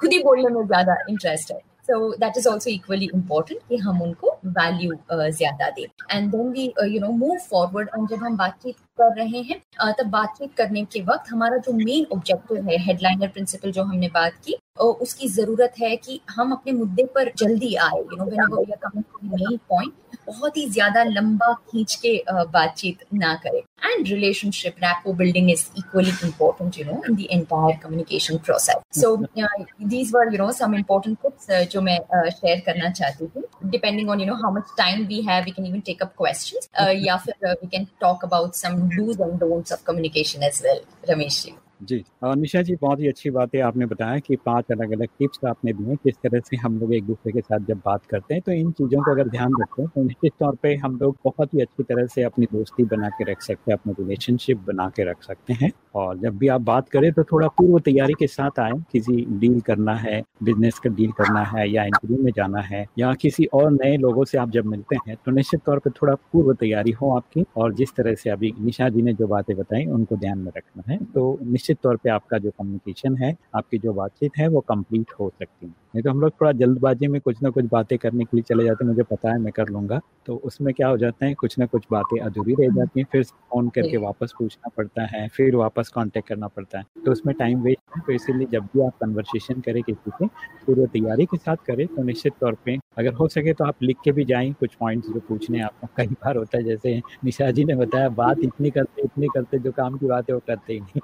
खुद ही बोलने में ज़्यादा इंटरेस्ट है। So that is also equally important कि हम उनको वैल्यू ज़्यादा दें। And then we you know move forward और जब हम बातचीत कर रहे हैं। तब बातचीत करने के वक्त हमारा जो मेन ऑब्जेक्टिव है हेडलाइनर प्रिंसिपल जो हमने बात की उसकी ज़रूरत है कि हम अपने मुद्दे पर जल्दी आए you know whenever we are coming to main point बहुत ही ज़्यादा लंबा खींच के बातचीत ना करें। And relationship rapport building is equally important you know in the entire communication process so these were you know some important tips जो मैं शेयर uh, करना चाहती थी depending on you know how much time we have we can even take up questions या फिर we can talk about some dos and don'ts of communication as well Ramesh ji ji और निशा जी, बहुत ही अच्छी बात है आपने बताया कि पाँच अलग अलग टिप्स आपने दिए किस तरह से हम लोग एक दूसरे के साथ जब बात करते हैं तो इन चीज़ों को अगर ध्यान रखें तो निश्चित तौर पे हम लोग बहुत ही अच्छी तरह से अपनी दोस्ती बना के रख सकते हैं, अपनी रिलेशनशिप बना के रख सकते हैं। और जब भी आप बात करें तो थोड़ा पूर्व तैयारी के साथ आए, किसी डील करना है बिज़नेस का डील करना है, या इंटरव्यू में जाना है, या किसी और नए लोगों से आप जब मिलते हैं तो निश्चित तौर पर थोड़ा पूर्व तैयारी हो आपकी। और जिस तरह से अभी निशा जी ने जो बातें बताई, उनको ध्यान में रखना है। तो निश्चित तौर पर आपका जो कम्युनिकेशन है आपकी जो बातचीत है वो कंप्लीट हो सकती है। नहीं तो हम लोग थोड़ा जल्दबाजी में कुछ ना कुछ बातें करने के लिए चले जाते हैं। मुझे पता है मैं कर लूँगा। तो उसमें क्या हो जाता है कुछ ना कुछ बातें अधूरी रह जाती हैं। फिर फ़ोन करके वापस पूछना पड़ता है फिर वापस कॉन्टेक्ट करना पड़ता है। तो उसमें टाइम वेस्ट है। तो इसीलिए जब भी आप कन्वर्सेशन करें किसी से पूरी तैयारी के साथ करें तो निश्चित तौर पर अगर हो सके तो आप लिख के भी जाएँ कुछ पॉइंट्स जो पूछने आपको। कई बार होता है जैसे निशा जी ने बताया बात इतनी करते इतनी करते जो काम की बात है वो करते ही नहीं।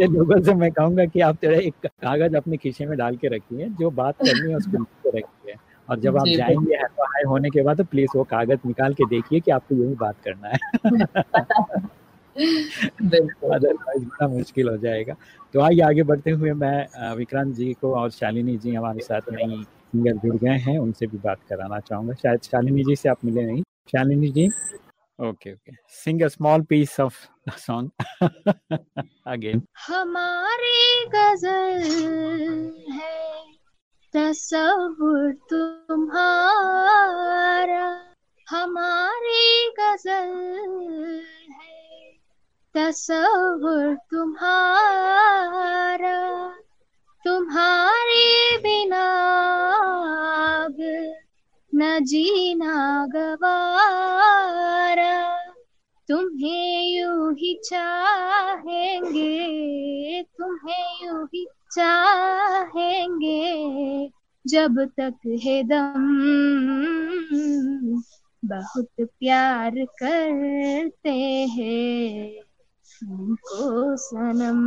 ये लोगों से मैं कहूँगा कि आप तेरा एक कागज़ अपने खीसे में डाल के रखिए जो बात करनी है उसको लिख के रखिए। और जब आप जाएँगे हाई होने के बाद तो प्लीज़ वो कागज़ निकाल के देखिए कि आपको यही बात करना है। अदरवाइज़ बड़ा मुश्किल हो जाएगा। तो आइए आगे बढ़ते हुए मैं विक्रांत जी को और शालिनी जी हमारे साथ नई सिंगर जुड़ गए हैं उनसे भी बात कराना चाहूँगा। शायद शालिनी जी से आप मिले नहीं। Shalini ji? Okay okay. Sing a small piece of the song again हमारी गज़ल है तस्वुर तुम्हारा। हमारी गज़ल है तस्वुर तुम्हारा। तुम्हारे बिना न जीना गवारा। तुम्हें यू ही चाहेंगे, तुम्हें यू ही चाहेंगे, जब तक है दम बहुत प्यार करते हैं तुमको सनम।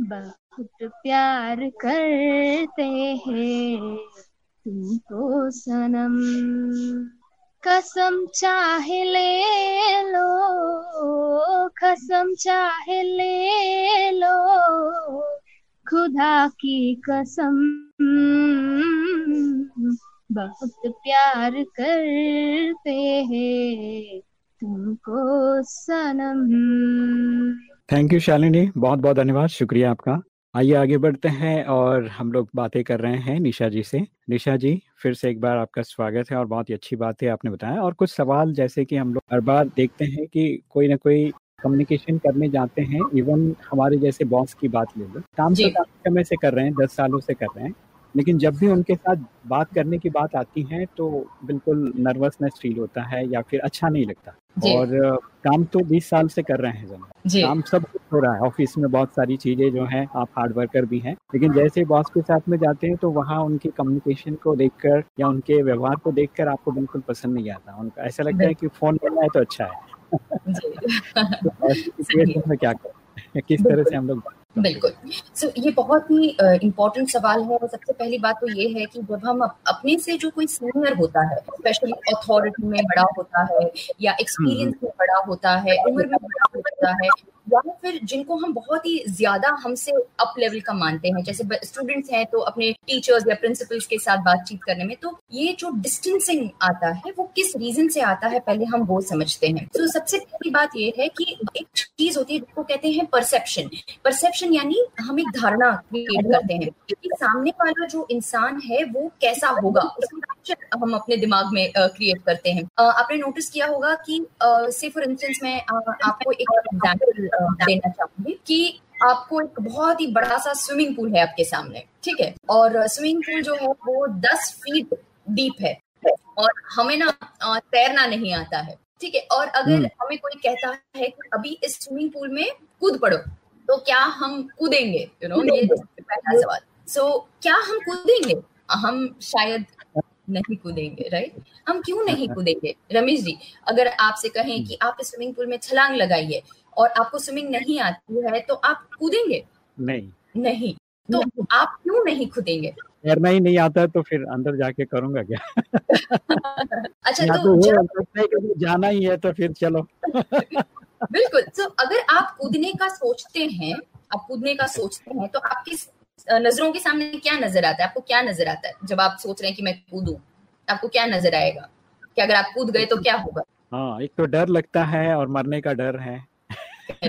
बहुत खुद प्यार करते हैं। तुमको सनम। कसम चाहे ले लो, कसम चाहे ले लो। खुदा की कसम। बहुत प्यार करते हैं। तुमको सनम। थैंक यू शालिनी बहुत बहुत धन्यवाद। शुक्रिया आपका। आइए आगे बढ़ते हैं और हम लोग बातें कर रहे हैं निशा जी से। निशा जी फिर से एक बार आपका स्वागत है और बहुत ही अच्छी बात है आपने बताया और कुछ सवाल जैसे कि हम लोग हर बार देखते हैं कि कोई ना कोई कम्युनिकेशन करने जाते हैं इवन हमारे जैसे बॉस की बात ले लो। काम तो समय से कर रहे हैं दस सालों से कर रहे हैं। लेकिन जब भी उनके साथ बात करने की बात आती है तो बिल्कुल नर्वसनेस फील होता है या फिर अच्छा नहीं लगता। और काम तो 20 साल से कर रहे हैं जन काम सब कुछ हो रहा है। ऑफ़िस में बहुत सारी चीज़ें जो हैं आप हार्ड वर्कर भी हैं लेकिन जैसे बॉस के साथ में जाते हैं तो वहाँ उनके कम्युनिकेशन को देखकर या उनके व्यवहार को देखकर आपको बिल्कुल पसंद नहीं आता। उनका ऐसा लगता है कि फ़ोन करना है तो अच्छा है। [LAUGHS] तो ऐसी सिचुएशन में क्या करें? किस तरह से हम लोग बिल्कुल। सो so, ये बहुत ही इम्पोर्टेंट uh, सवाल है और सबसे पहली बात तो ये है कि जब हम अपने से जो कोई सीनियर होता है स्पेशली अथॉरिटी में बड़ा होता है या एक्सपीरियंस में बड़ा होता है उम्र में बड़ा होता है या फिर जिनको हम बहुत ही ज़्यादा हमसे अप लेवल का मानते हैं जैसे स्टूडेंट्स हैं तो अपने टीचर्स या प्रिंसिपल्स के साथ बातचीत करने में तो ये जो डिस्टेंसिंग आता है वो किस रीजन से आता है पहले हम वो समझते हैं। तो सबसे पहली बात ये है कि एक चीज़ होती है जिसको कहते हैं परसेप्शन परसेप्शन यानी हम एक धारणा क्रिएट करते हैं कि सामने वाला जो इंसान है वो कैसा होगा उसका हम अपने दिमाग में क्रिएट करते हैं। आपने नोटिस किया होगा कि से फॉर इंस्टेंस मैं आपको एक एग्ज़ाम्पल देना चाहूँगी कि आपको एक बहुत ही बड़ा सा स्विमिंग पूल है आपके सामने ठीक है? और स्विमिंग पूल जो है वो दस फीट डीप है और हमें ना तैरना नहीं आता है ठीक है? और अगर हम्म। हमें कोई कहता है कि अभी इस स्विमिंग पूल में कूद पड़ो तो क्या हम कूदेंगे? यू नो ये पहला सवाल। सो so, क्या हम कूदेंगे? हम शायद नहीं कूदेंगे राइट हम क्यों नहीं कूदेंगे? रमेश जी अगर आपसे कहें कि आप स्विमिंग पूल में छलांग लगाइए और आपको स्विमिंग नहीं आती है तो आप कूदेंगे? नहीं। नहीं। तो नहीं। आप क्यों नहीं कूदेंगे? तैरना ही नहीं आता है तो फिर अंदर जाके करूँगा क्या? [LAUGHS] अच्छा तो, तो जाना ही है तो फिर चलो। बिल्कुल। तो अगर आप कूदने का सोचते हैं आप कूदने का सोचते हैं तो आपकी नज़रों के सामने क्या नज़र आता है? आपको क्या नज़र आता है? जब आप सोच रहे हैं कि मैं कूदू आपको क्या नज़र आएगा? कि अगर आप कूद गए तो क्या होगा? हाँ एक तो डर लगता है और मरने का डर है। [LAUGHS]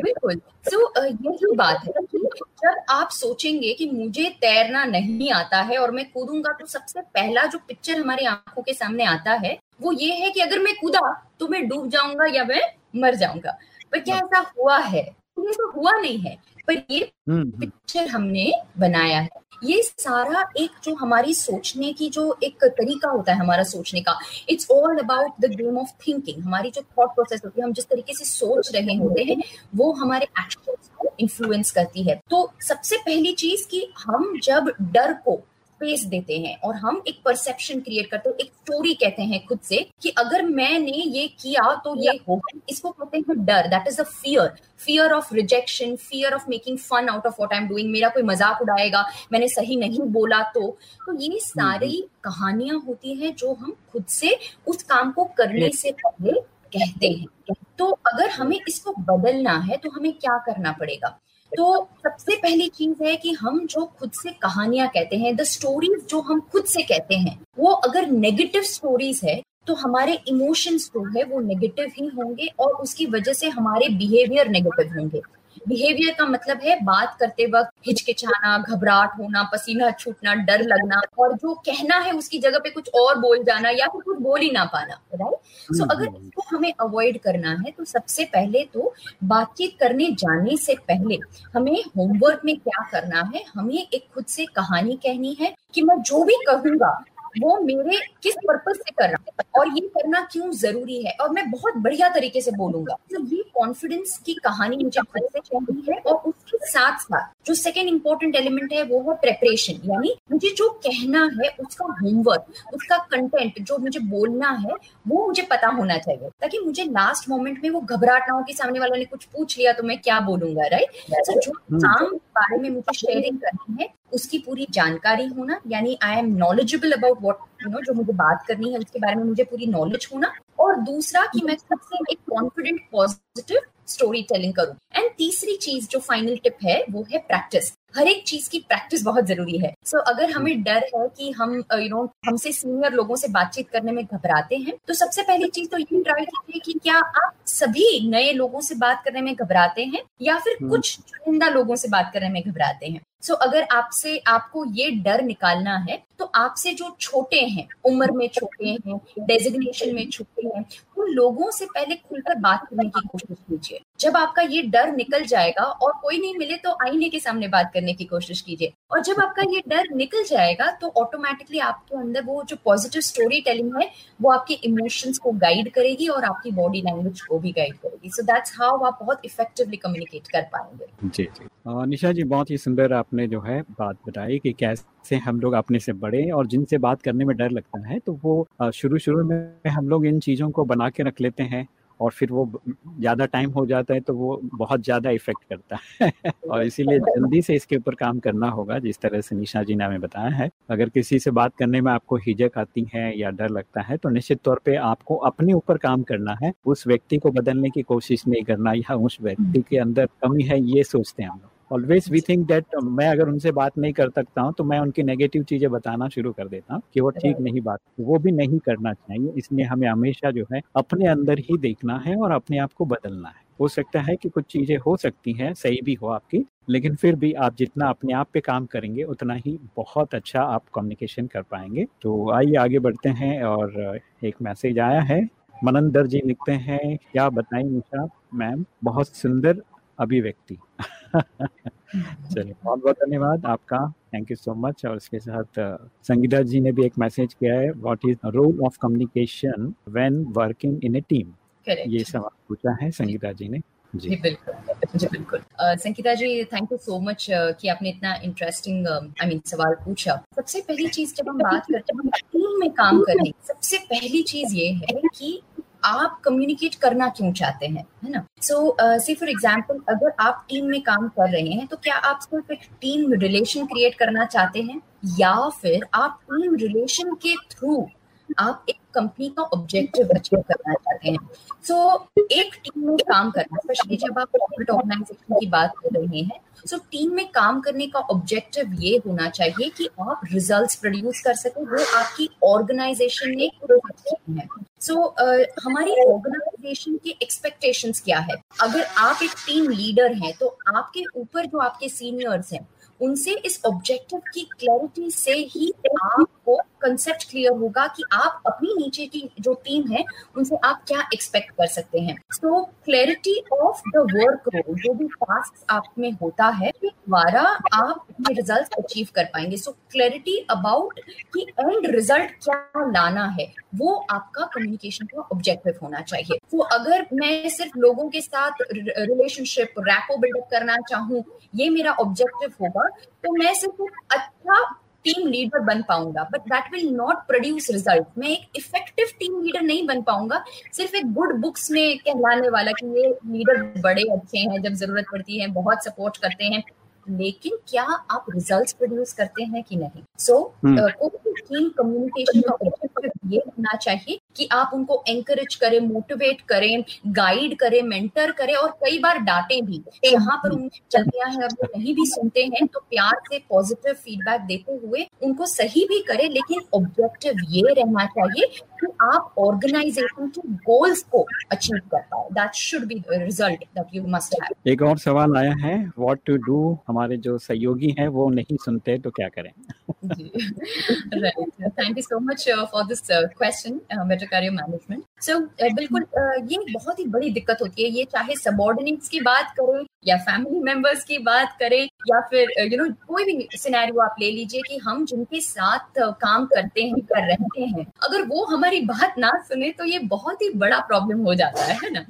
बिल्कुल। सो so, यही बात है कि जब आप सोचेंगे कि मुझे तैरना नहीं आता है और मैं कूदूँगा तो सबसे पहला जो पिक्चर हमारी आँखों के सामने आता है वो ये है कि अगर मैं कूदा तो मैं डूब जाऊँगा या मैं मर जाऊँगा। पर क्या हाँ। ऐसा हुआ है? ये तो हुआ नहीं है। पर ये पिक्चर हम्म, हम्म। हमने बनाया है। ये सारा एक जो हमारी सोचने की जो एक तरीका होता है हमारा सोचने का it's all about the game of thinking हमारी जो थॉट प्रोसेस होती है हम जिस तरीके से सोच रहे होते हैं वो हमारे एक्शन को इन्फ्लुएंस करती है। तो सबसे पहली चीज़ कि हम जब डर को स्पेस देते हैं और हम एक परसेप्शन क्रिएट करते हैं एक स्टोरी कहते हैं खुद से कि अगर मैंने ये किया तो ये होगा। इसको कहते हैं डर that is a fear fear of rejection fear of making fun out of what I am doing मेरा कोई मज़ाक उड़ाएगा मैंने सही नहीं बोला तो। तो ये सारी कहानियाँ होती हैं जो हम खुद से उस काम को करने से पहले कहते हैं। तो अगर हमें इसको बदलना है तो हमें क्या करना पड़ेगा? तो सबसे पहली चीज़ है कि हम जो खुद से कहानियाँ कहते हैं द स्टोरीज जो हम खुद से कहते हैं, वो अगर नेगेटिव स्टोरीज है तो हमारे इमोशंस जो है, वो नेगेटिव ही होंगे और उसकी वजह से हमारे बिहेवियर नेगेटिव होंगे। बिहेवियर का मतलब है बात करते वक्त हिचकिचाना घबराहट होना पसीना छूटना डर लगना और जो कहना है उसकी जगह पे कुछ और बोल जाना या फिर कुछ बोल ही ना पाना राइट सो अगर इसको हमें अवॉइड करना है तो सबसे पहले तो बातचीत करने जाने से पहले हमें होमवर्क में क्या करना है हमें एक खुद से कहानी कहनी है कि मैं जो भी कहूँगा वो मेरे किस पर्पज से कर रहा है? और ये करना क्यों ज़रूरी है? और मैं बहुत बढ़िया तरीके से बोलूँगा। तो ये कॉन्फिडेंस की कहानी मुझे से चाहिए है और उसके साथ साथ जो सेकेंड इंपॉर्टेंट एलिमेंट है वो है प्रेपरेशन यानी मुझे जो कहना है उसका होमवर्क उसका कंटेंट जो मुझे बोलना है वो मुझे पता होना चाहिए। ताकि मुझे लास्ट मोमेंट में वो घबराहट ना हो कि सामने वालों ने कुछ पूछ लिया तो मैं क्या बोलूँगा राइट तो जो हम्म। काम बारे में मुझे शेयरिंग करनी है उसकी पूरी जानकारी होना, यानी I am knowledgeable about what you know जो मुझे बात करनी है, उसके बारे में मुझे पूरी नॉलेज होना। और दूसरा कि मैं सबसे एक कॉन्फिडेंट पॉजिटिव स्टोरी टेलिंग करूँ। एंड तीसरी चीज़ जो फाइनल टिप है, वो है प्रैक्टिस हर एक चीज़ की प्रैक्टिस बहुत ज़रूरी है। सो so, अगर हमें डर है कि हम यू नो हमसे सीनियर लोगों से बातचीत करने में घबराते हैं तो सबसे पहली चीज़ तो ये ट्राई कीजिए कि क्या आप सभी नए लोगों से बात करने में घबराते हैं या फिर हम्म। कुछ चुनिंदा लोगों से बात करने में घबराते हैं? सो so, अगर आपसे आपको ये डर निकालना है तो आपसे जो छोटे हैं उम्र में छोटे हैं [LAUGHS] डेजिग्नेशन में छोटे हैं उन लोगों से पहले खुलकर बात करने की कोशिश कीजिए। जब आपका ये डर निकल जाएगा और कोई नहीं मिले तो आईने के सामने बात करने की कोशिश कीजिए। और जब आपका ये डर निकल जाएगा तो ऑटोमेटिकली आपके अंदर वो जो पॉजिटिव स्टोरी टेलिंग है, वो आपके इमोशंस को गाइड करेगी और आपकी बॉडी लैंग्वेज को भी गाइड करेगी। सो दैट्स हाउ आप बहुत इफेक्टिवली कम्युनिकेट कर पाएँगे। जी जी। निशा जी, बहुत ही सुंदर आपने जो है बात बताई कि कैसे हम लोग अपने से बड़े और जिनसे बात करने में डर लगता है तो वो शुरू शुरू में हम लोग इन चीज़ों को बना के रख लेते हैं। और फिर वो ज़्यादा टाइम हो जाता है तो वो बहुत ज़्यादा इफ़ेक्ट करता है। [LAUGHS] और इसीलिए जल्दी से इसके ऊपर काम करना होगा जिस तरह से निशा जी ने हमें बताया है। अगर किसी से बात करने में आपको हिजक आती है या डर लगता है तो निश्चित तौर पे आपको अपने ऊपर काम करना है। उस व्यक्ति को बदलने की कोशिश नहीं करना या उस व्यक्ति के अंदर कमी है ये सोचते हैं हम लोग। ऑलवेज वी थिंक दैट मैं अगर उनसे बात नहीं कर सकता हूँ तो मैं उनकी नेगेटिव चीज़ें बताना शुरू कर देता हूँ कि वो ठीक नहीं बात वो भी नहीं करना चाहिए। इसलिए हमें हमेशा जो है अपने अंदर ही देखना है और अपने आप को बदलना है। हो सकता है कि कुछ चीज़ें हो सकती हैं सही भी हो आपकी लेकिन फिर भी आप जितना अपने आप पे काम करेंगे उतना ही बहुत अच्छा आप कम्युनिकेशन कर पाएँगे। तो आइए आगे बढ़ते हैं और एक मैसेज आया है। मनंदर जी लिखते हैं क्या बताएँ निशा? मैम बहुत सुंदर अभिव्यक्ति। [LAUGHS] चलिए बहुत बहुत धन्यवाद आपका। थैंक यू सो मच और उसके साथ संगीता जी ने भी एक मैसेज किया है what is role of communication when working in a team ये सवाल पूछा है संगीता जी ने। जी, जी बिल्कुल जी बिल्कुल। Sangeeta ji thank you so much कि आपने इतना इंटरेस्टिंग आई मीन सवाल पूछा। सबसे पहली चीज़ जब हम बात करते हैं टीम में काम [LAUGHS] करने सबसे पहली चीज़ ये है कि आप कम्युनिकेट करना क्यों चाहते हैं, है ना? सो सी फॉर एग्ज़ाम्पल अगर आप टीम में काम कर रहे हैं तो क्या आप सिर्फ़ एक टीम रिलेशन क्रिएट करना चाहते हैं? या फिर आप टीम रिलेशन के थ्रू आप एक कंपनी का ऑब्जेक्टिव अचीव करना चाहते हैं। सो so, एक टीम में काम करना स्पेशली जब आप कॉर्पोरेट ऑर्गेनाइजेशन की बात कर रहे हैं सो so, टीम में काम करने का ऑब्जेक्टिव ये होना चाहिए कि आप रिजल्ट्स प्रोड्यूस कर सके वो आपकी ऑर्गेनाइजेशन ने है। सो so, uh, हमारी ऑर्गेनाइजेशन के एक्सपेक्टेशंस क्या है? अगर आप एक टीम लीडर हैं तो आपके ऊपर जो आपके सीनियर्स हैं उनसे इस ऑब्जेक्टिव की क्लैरिटी से ही आपको कंसेप्ट क्लियर होगा कि आप अपनी नीचे की जो टीम है, उनसे आप क्या एक्सपेक्ट कर सकते हैं। So clarity of the work role जो भी टास्क आप में होता है द्वारा आप अपने रिज़ल्ट अचीव कर पाएँगे। सो क्लैरिटी अबाउट कि एंड रिज़ल्ट क्या लाना है, वो आपका कम्युनिकेशन का ऑब्जेक्टिव होना चाहिए। तो अगर मैं सिर्फ़ लोगों के साथ रिलेशनशिप रैपो बिल्डअप करना चाहूँ, ये मेरा ऑब्जेक्टिव होगा तो मैं सिर्फ़ अच्छा टीम लीडर बन पाऊँगा but that will not produce result मैं एक इफ़ेक्टिव टीम लीडर नहीं बन पाऊँगा सिर्फ़ एक गुड बुक्स में कहलाने वाला कि ये लीडर बड़े अच्छे हैं जब ज़रूरत पड़ती है बहुत सपोर्ट करते हैं लेकिन क्या आप रिजल्ट्स प्रोड्यूस करते हैं कि नहीं सो कोई टीम कम्युनिकेशन का ऑब्जेक्टिव ये होना चाहिए कि आप उनको एंकरेज करें मोटिवेट करें गाइड करें मेंटर करें और कई बार डांटे भी। यहाँ पर उनकी चलतियाँ हैं अगर नहीं भी सुनते हैं तो प्यार से पॉजिटिव फीडबैक देते हुए उनको सही भी करें लेकिन ऑब्जेक्टिव ये रहना चाहिए कि आप ऑर्गेनाइजेशन के गोल्स को अचीव कर पाए। That should be result that you must have एक और सवाल आया है व्हाट टू डू हमारे जो सहयोगी हैं वो नहीं सुनते तो क्या करें? Thank you so much for this question better career management so बिल्कुल uh, ये बहुत ही बड़ी दिक्कत होती है। ये चाहे सबॉर्डिनेट्स की बात करें या फैमिली मेंबर्स की बात करें या फिर यू uh, नो कोई भी सिनेरियो आप ले लीजिए कि हम जिनके साथ uh, काम करते हैं कर रहे हैं अगर वो हमारी बात ना सुने तो ये बहुत ही बड़ा प्रॉब्लम हो जाता है ना?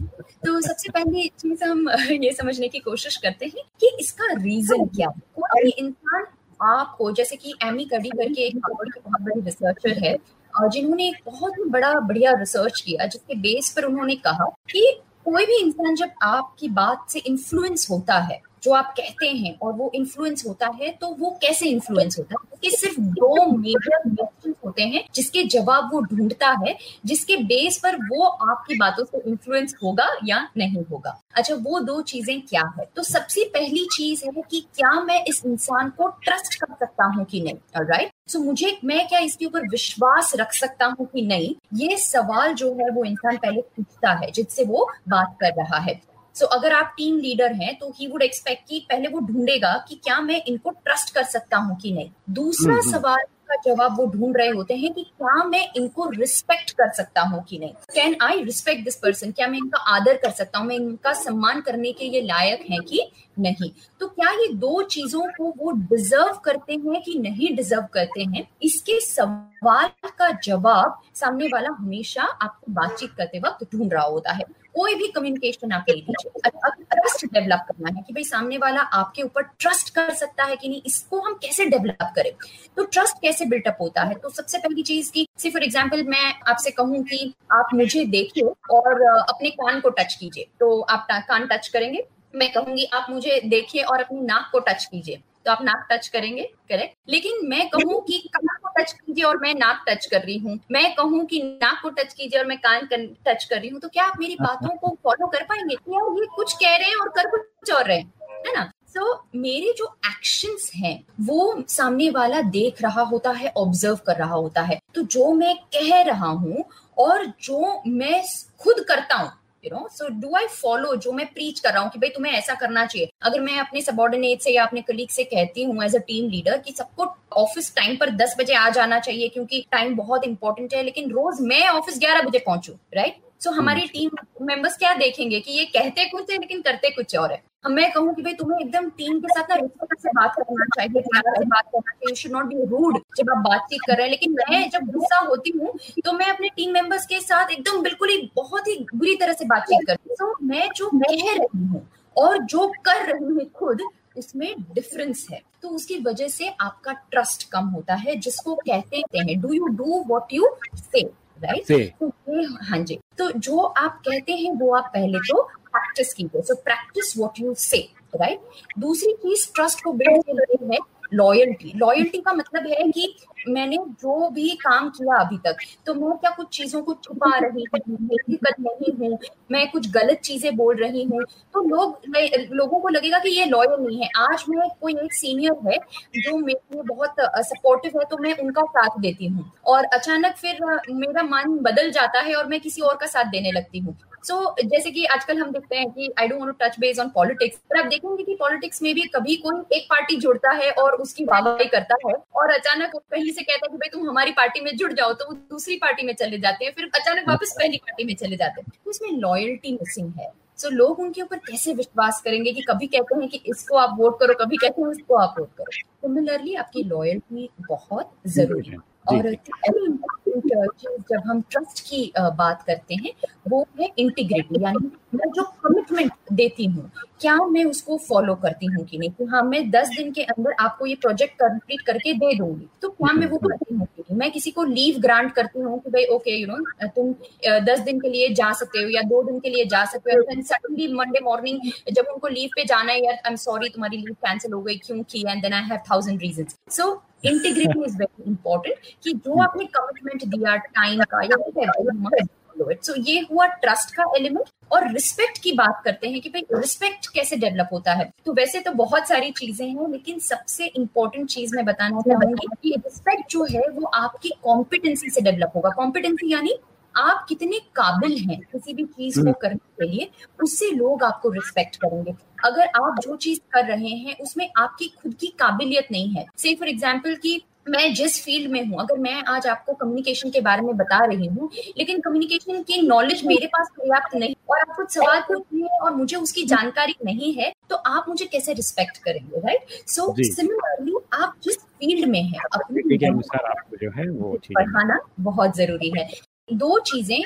तो सबसे पहली चीज़ हम ये समझने की कोशिश करते हैं कि इसका रीजन क्या कोई इंसान आपको जैसे कि एमी कडी करके एक बहुत बड़ी रिसर्चर है जिन्होंने एक बहुत ही बड़ा, बढ़िया रिसर्च किया, जिसके बेस पर उन्होंने कहा कि कोई भी इंसान जब आपकी बात से इन्फ्लुएंस होता है जो आप कहते हैं और वो इन्फ्लुएंस होता है तो वो कैसे इन्फ्लुएंस होता है? कि सिर्फ़ दो [LAUGHS] मेजर क्वेश्चन होते हैं जिसके जवाब वो ढूंढता है जिसके बेस पर वो आपकी बातों से इन्फ्लुएंस होगा या नहीं होगा। अच्छा वो दो चीज़ें क्या है? तो सबसे पहली चीज़ है कि क्या मैं इस इंसान को ट्रस्ट कर सकता हूँ कि नहीं? राइट सो so, मुझे मैं क्या इसके ऊपर विश्वास रख सकता हूँ कि नहीं? ये सवाल जो है वो इंसान पहले पूछता है जिससे वो बात कर रहा है। सो so, अगर आप टीम लीडर हैं तो ही वुड एक्सपेक्ट कि पहले वो ढूंढेगा कि क्या मैं इनको ट्रस्ट कर सकता हूँ कि नहीं। दूसरा हम्म, हम्म। सवाल का जवाब वो ढूंढ रहे होते हैं कि क्या मैं इनको रिस्पेक्ट कर सकता हूँ कि नहीं। Can I respect this person क्या मैं इनका आदर कर सकता हूँ? मैं इनका सम्मान करने के ये लायक है कि नहीं? तो क्या ये दो चीज़ों को वो डिजर्व करते हैं कि नहीं डिजर्व करते हैं? इसके सवाल का जवाब सामने वाला हमेशा आपको बातचीत करते वक्त ढूंढ रहा होता है। कोई भी कम्युनिकेशन आप ले लीजिए। ट्रस्ट डेवलप करना है कि भाई सामने वाला आपके ऊपर ट्रस्ट कर सकता है कि नहीं, इसको हम कैसे डेवलप करें? तो ट्रस्ट कैसे बिल्टअप होता है? तो सबसे पहली चीज़ की सी फॉर एग्ज़ाम्पल मैं आपसे कहूँ कि आप मुझे देखिए और अपने कान को टच कीजिए। तो आप कान टच करेंगे। मैं कहूँगी, आप मुझे देखिए और अपनी नाक को टच कीजिए। तो आप नाक टच करेंगे करेक्ट लेकिन मैं कहूँ कि कान को टच कीजिए और मैं नाक टच कर रही हूँ। मैं कहूँ कि नाक को टच कीजिए और मैं कान टच कर रही हूँ तो क्या आप मेरी बातों को फॉलो कर पाएँगे? यार ये कुछ कह रहे हैं और कर कुछ और रहे हैं है ना? सो so, मेरे जो एक्शंस हैं वो सामने वाला देख रहा होता है ऑब्ज़र्व कर रहा होता है। तो जो मैं कह रहा हूँ और जो मैं खुद करता हूँ you know so do I follow जो मैं प्रीच कर रहा हूँ कि भाई तुम्हें ऐसा करना चाहिए? अगर मैं अपने सबॉर्डिनेट से या अपने कलीग से कहती हूँ एज अ टीम लीडर कि सबको ऑफ़िस टाइम पर दस बजे आ जाना चाहिए क्योंकि टाइम बहुत इंपॉर्टेंट है लेकिन रोज मैं ऑफ़िस ग्यारह बजे पहुंचू राइट सो हमारी टीम मेंबर्स क्या देखेंगे कि ये कहते कुछ है लेकिन करते कुछ और है। मैं कहूँ कि भाई तुम्हें एकदम टीम के साथ ना रिस्पेक्ट से बात करना चाहिए बात करना चाहिए। शुड नॉट बी रूड जब आप बातचीत कर रहे हैं। लेकिन मैं जब गुस्सा होती हूँ तो मैं अपने टीम मेंबर्स के साथ एकदम बिल्कुल ही बहुत ही बुरी तरह से बातचीत करती हूँ। तो मैं जो कह रही हूँ और जो कर रही हूँ खुद, उसमें डिफरेंस है। तो उसकी वजह से आपका ट्रस्ट कम होता है, जिसको कहते हैं। Do you do what you say right तो हाँ जी। तो जो आप कहते हैं वो आप पहले तो प्रैक्टिस कीजिए। So practice what you say right दूसरी चीज़ ट्रस्ट को बिल्ड करने है लॉयल्टी लॉयल्टी का मतलब है कि मैंने जो भी काम किया अभी तक तो मैं क्या कुछ चीज़ों को छुपा रही हूँ नहीं हूँ, मैं कुछ गलत चीज़ें बोल रही हूँ। तो लोग लोगों को लगेगा कि ये लॉयल नहीं है। आज मैं कोई एक सीनियर है जो मेरे लिए बहुत सपोर्टिव है तो मैं उनका साथ देती हूँ। और अचानक फिर मेरा मन बदल जाता है और मैं किसी और का साथ देने लगती हूँ। सो so, जैसे कि आजकल हम देखते हैं कि I don't touch base on politics पर आप देखेंगे कि पॉलिटिक्स में भी कभी कोई एक पार्टी जुड़ता है और उसकी वाहवाही करता है और अचानक पहले से कहता है कि भाई तुम हमारी पार्टी में जुड़ जाओ तो वो दूसरी पार्टी में चले जाते हैं फिर अचानक वापस पहली पार्टी में चले जाते हैं। तो इसमें लॉयल्टी मिसिंग है। सो so, लोग उनके ऊपर कैसे विश्वास करेंगे कि कभी कहते हैं कि इसको आप वोट करो कभी कहते हैं इसको आप वोट करो। सिमिलरली आपकी लॉयल्टी बहुत ज़रूरी है। और चीज़ जब हम ट्रस्ट की बात करते हैं वो है इंटीग्रिटी यानी मैं जो कमिटमेंट देती हूँ क्या मैं उसको फॉलो करती हूँ कि नहीं? कि हाँ मैं दस दिन के अंदर आपको ये प्रोजेक्ट कंप्लीट करके दे दूँगी। तो क्या मैं वो करती हूँ कि मैं किसी को लीव ग्रांट करती हूँ कि भाई ओके यू नो तुम दस दिन के लिए जा सकते हो या दो दिन के लिए जा सकते हो। सडनली मंडे मॉर्निंग जब उनको लीव पे जाना है यार आई एम सॉरी तुम्हारी लीव कैंसिल हो गई क्योंकि and then I have thousand reason so integrity is very important कि जो आपने कमिटमेंट दिया टाइम का या सो ये हुआ ट्रस्ट का एलिमेंट और रिस्पेक्ट की बात करते हैं कि भाई रिस्पेक्ट कैसे डेवलप होता है? तो वैसे तो बहुत सारी चीज़ें हैं लेकिन सबसे इंपॉर्टेंट चीज़ मैं बताना चाहूँगी कि रिस्पेक्ट जो है वो आपकी कॉम्पिटेंसी से डेवलप होगा। कॉम्पिटेंसी यानी आप कितने काबिल हैं किसी भी चीज़ को हम्म। करने के लिए उससे लोग आपको रिस्पेक्ट करेंगे। अगर आप जो चीज़ कर रहे हैं उसमें आपकी खुद की काबिलियत नहीं है। से फॉर एग्ज़ाम्पल की मैं जिस फ़ील्ड में हूँ अगर मैं आज आपको कम्युनिकेशन के बारे में बता रही हूँ लेकिन कम्युनिकेशन की नॉलेज मेरे पास पर्याप्त नहीं और आप कुछ सवाल पूछ रहे और मुझे उसकी जानकारी नहीं है तो आप मुझे कैसे रिस्पेक्ट करेंगे राइट सो सिमिलरली आप जिस फ़ील्ड में है अपने जो है वो पढ़ाना बहुत ज़रूरी है। दो चीज़ें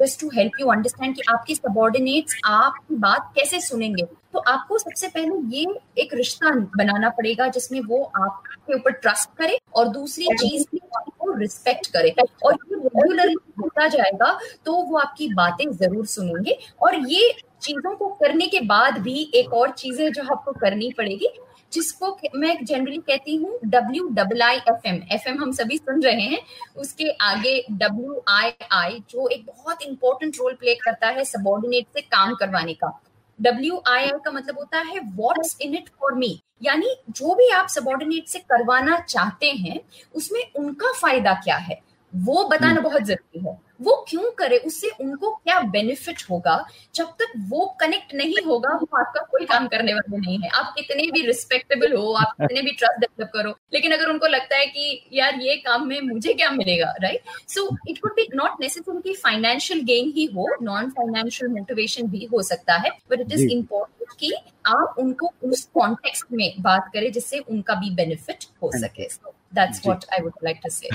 just to help you understand कि आपके सबॉर्डिनेट्स आपकी बात कैसे सुनेंगे। तो आपको सबसे पहले ये एक रिश्ता बनाना पड़ेगा जिसमें वो आपके ऊपर ट्रस्ट करे और दूसरी चीज़ आपको रिस्पेक्ट करे। और ये रेगुलरली होता जाएगा तो वो आपकी बातें ज़रूर सुनेंगे। और ये चीज़ों को करने के बाद भी एक और चीज़ है जो आपको करनी पड़ेगी जिसको मैं जनरली कहती हूँ W double I F M F M हम सभी सुन रहे हैं उसके आगे डब्ल्यू आई आई जो एक बहुत इंपॉर्टेंट रोल प्ले करता है सबॉर्डिनेट से काम करवाने का डब्ल्यू आई आई का मतलब होता है what's in it for me यानी जो भी आप सबॉर्डिनेट से करवाना चाहते हैं उसमें उनका फ़ायदा क्या है वो बताना हम्म। बहुत ज़रूरी है वो क्यों करे? उससे उनको क्या बेनिफिट होगा? जब तक वो कनेक्ट नहीं होगा वो आपका कोई काम करने वाले नहीं है। आप कितने भी रिस्पेक्टेबल हो आप कितने भी ट्रस्ट डेवलप करो लेकिन अगर उनको लगता है कि यार ये काम में मुझे क्या मिलेगा right so it could be not necessary financial gain ही हो नॉन फाइनेंशियल मोटिवेशन भी हो सकता है बट इट इज़ इम्पोर्टेंट कि आप उनको उस कॉन्टेक्स्ट में बात करें जिससे उनका भी बेनिफिट हो सके। That's what I would like to say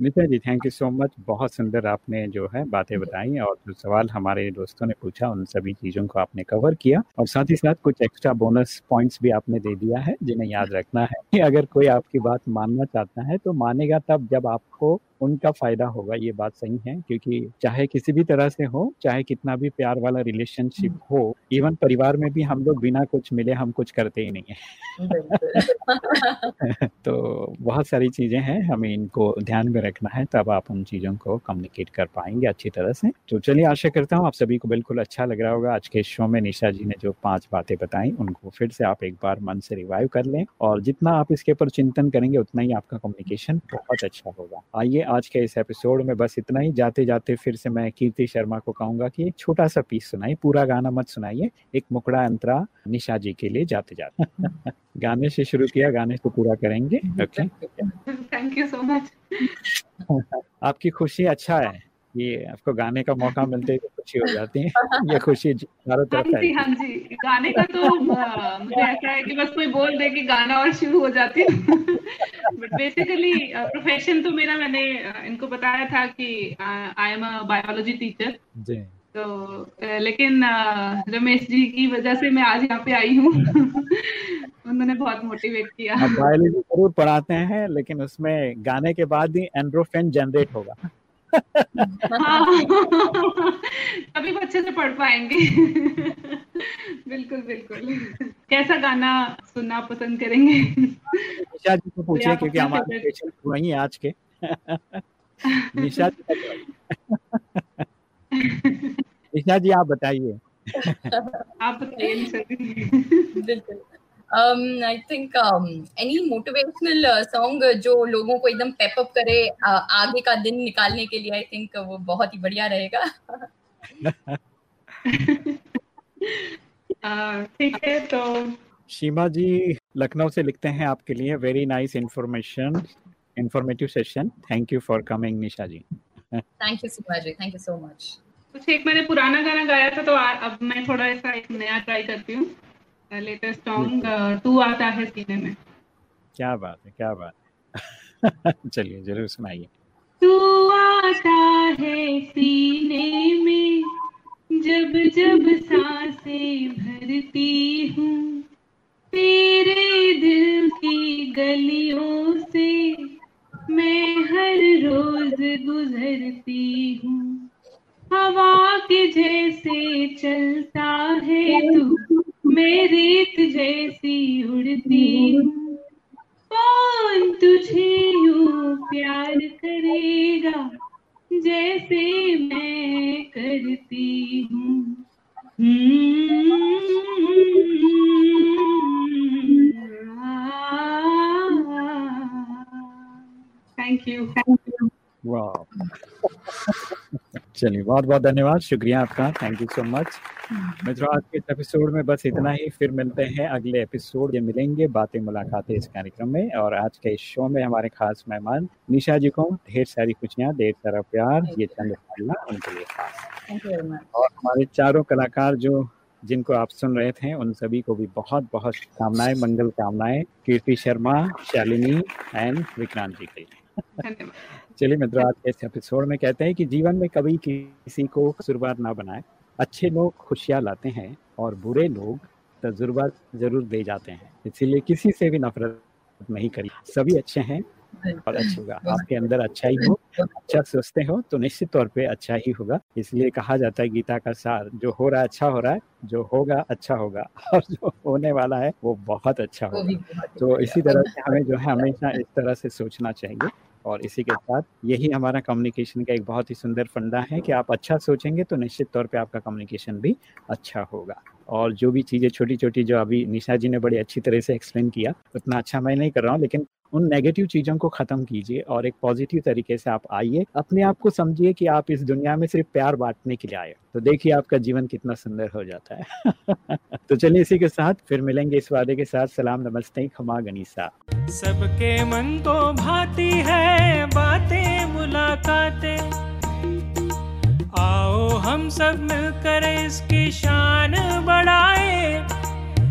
Nitin ji thank you so much बहुत सुंदर आपने जो है बातें बताई और जो सवाल हमारे दोस्तों ने पूछा उन सभी चीज़ों को आपने कवर किया और साथ ही साथ कुछ एक्स्ट्रा बोनस पॉइंट्स भी आपने दे दिया है जिन्हें याद रखना है कि अगर कोई आपकी बात मानना चाहता है तो मानेगा तब जब आपको उनका फ़ायदा होगा ये बात सही है क्योंकि चाहे किसी भी तरह से हो चाहे कितना भी प्यार वाला रिलेशनशिप हम्म। हो इवन परिवार में भी हम लोग बिना कुछ मिले हम कुछ करते ही नहीं है। [LAUGHS] तो बहुत सारी चीज़ें हैं हमें इनको ध्यान में रखना है तब आप उन चीज़ों को कम्युनिकेट कर पाएँगे अच्छी तरह से। तो चलिए आशा करता हूँ आप सभी को बिल्कुल अच्छा लग रहा होगा। आज के शो में निशा जी ने जो पाँच बातें बताई उनको फिर से आप एक बार मन से रिवाइव कर लें और जितना आप इसके ऊपर चिंतन करेंगे उतना ही आपका कम्युनिकेशन बहुत अच्छा होगा। आइए आज के इस एपिसोड में बस इतना ही। जाते जाते फिर से मैं कीर्ति शर्मा को कहूँगा कि एक छोटा सा पीस सुनाई पूरा गाना मत सुनाइए एक मुकड़ा अंतरा निशा जी के लिए जाते जाते। [LAUGHS] गाने से शुरू किया गाने को पूरा करेंगे। Okay thank you so much आपकी खुशी अच्छा है। ये आपको गाने का मौका मिलते तो खुशी हो जाती है। [LAUGHS] ये खुशी चारों तरफ़ हाँ जी हाँ। जी। गाने का तो [LAUGHS] मुझे ऐसा है कि बस कोई बोल दे कि गाना और शुरू हो जाती है। बट बेसिकली प्रोफेशन तो मेरा मैंने इनको बताया था कि I am a biology teacher जी। तो लेकिन रमेश जी की वजह से मैं आज यहाँ पे आई हूँ। [LAUGHS] उन्होंने बहुत मोटिवेट किया। बायोलॉजी ज़रूर पढ़ाते हैं लेकिन उसमें गाने के बाद ही एंड्रोफेन जनरेट होगा। [LAUGHS] तभी अच्छे से पढ़ पाएँगे। बिल्कुल बिल्कुल। कैसा गाना सुनना पसंद करेंगे? निशा जी को पूछिए क्योंकि हमारे पेशेंट वही आज के। निशा जी [LAUGHS] निशा जी आप बताइए। आप बताइए बिल्कुल। I think any motivational song जो लोगों को एकदम पेपअप करे uh, आगे का दिन निकालने के लिए आई थिंक वो बहुत ही बढ़िया रहेगा। [LAUGHS] ठीक है तो शीमा जी लखनऊ से लिखते हैं आपके लिए very nice information informative session thank you for coming Nisha ji. Thank you Seema ji thank you so much कुछ एक मैंने पुराना गाना गाया था तो अब मैं थोड़ा ऐसा एक नया ट्राई करती हूँ। लेटेस्ट सॉन्ग तू आता है सीने में। क्या बात है क्या बात [LAUGHS] चलिए ज़रूर सुनाइए। तू आता है सीने में जब जब साँसें भरती हूँ। तेरे दिल की गलियों से मैं हर रोज गुजरती हूँ। हवा के जैसे चलता है तू। मैं रेत जैसी उड़ती हूँ कौन तुझे यूँ प्यार करेगा जैसे मैं करती हूँ? थैंक यू थैंक यू वाह चलिए बहुत बहुत धन्यवाद। शुक्रिया आपका। थैंक यू सो मच मित्रों आज के इस एपिसोड में बस इतना ही। फिर मिलते हैं अगले एपिसोड ये मिलेंगे बातें मुलाकातें इस कार्यक्रम में। और आज के इस शो में हमारे खास मेहमान निशा जी को ढेर सारी खुशियाँ ढेर सारा प्यार ये चंद उनके लिए खास। और हमारे चारों कलाकार जो जिनको आप सुन रहे थे उन सभी को भी बहुत बहुत कामनाएँ मंगल कामनाएँ। कीर्ति शर्मा शालिनी एंड विक्रांत जी के चलिए मित्रों आज के इस एपिसोड में कहते हैं कि जीवन में कभी किसी को कसूरवार ना बनाए। अच्छे लोग खुशियाँ लाते हैं और बुरे लोग तजुर्बा ज़रूर दे जाते हैं। इसीलिए किसी से भी नफरत नहीं करी सभी अच्छे हैं और अच्छा होगा। आपके अंदर अच्छा ही हो अच्छा सोचते हो तो निश्चित तौर पे अच्छा ही होगा। इसलिए कहा जाता है गीता का सार जो हो रहा है अच्छा हो रहा है जो होगा अच्छा होगा। और जो होने वाला है वो बहुत अच्छा होगा। तो इसी तरह से हमें जो है हमेशा इस तरह से सोचना चाहिए। और इसी के साथ यही हमारा कम्युनिकेशन का एक बहुत ही सुंदर फंडा है कि आप अच्छा सोचेंगे तो निश्चित तौर पे आपका कम्युनिकेशन भी अच्छा होगा। और जो भी चीज़ें छोटी छोटी जो अभी निशा जी ने बड़ी अच्छी तरह से एक्सप्लेन किया, उतना अच्छा मैं नहीं कर रहा हूँ, लेकिन उन नेगेटिव चीज़ों को ख़त्म कीजिए और एक पॉजिटिव तरीके से आप आइए। अपने आप को समझिए कि आप इस दुनिया में सिर्फ़ प्यार बांटने के लिए आए तो देखिए आपका जीवन कितना सुंदर हो जाता है। [LAUGHS] तो चलिए इसी के साथ फिर मिलेंगे इस वादे के साथ। सलाम, नमस्ते, खमा गनीसा। सबके मन तो भाती है, बातें, मुलाकातें। आओ हम सब मिलकर इसकी शान बढ़ाए।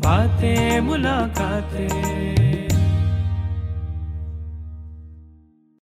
बातें मुलाकातें।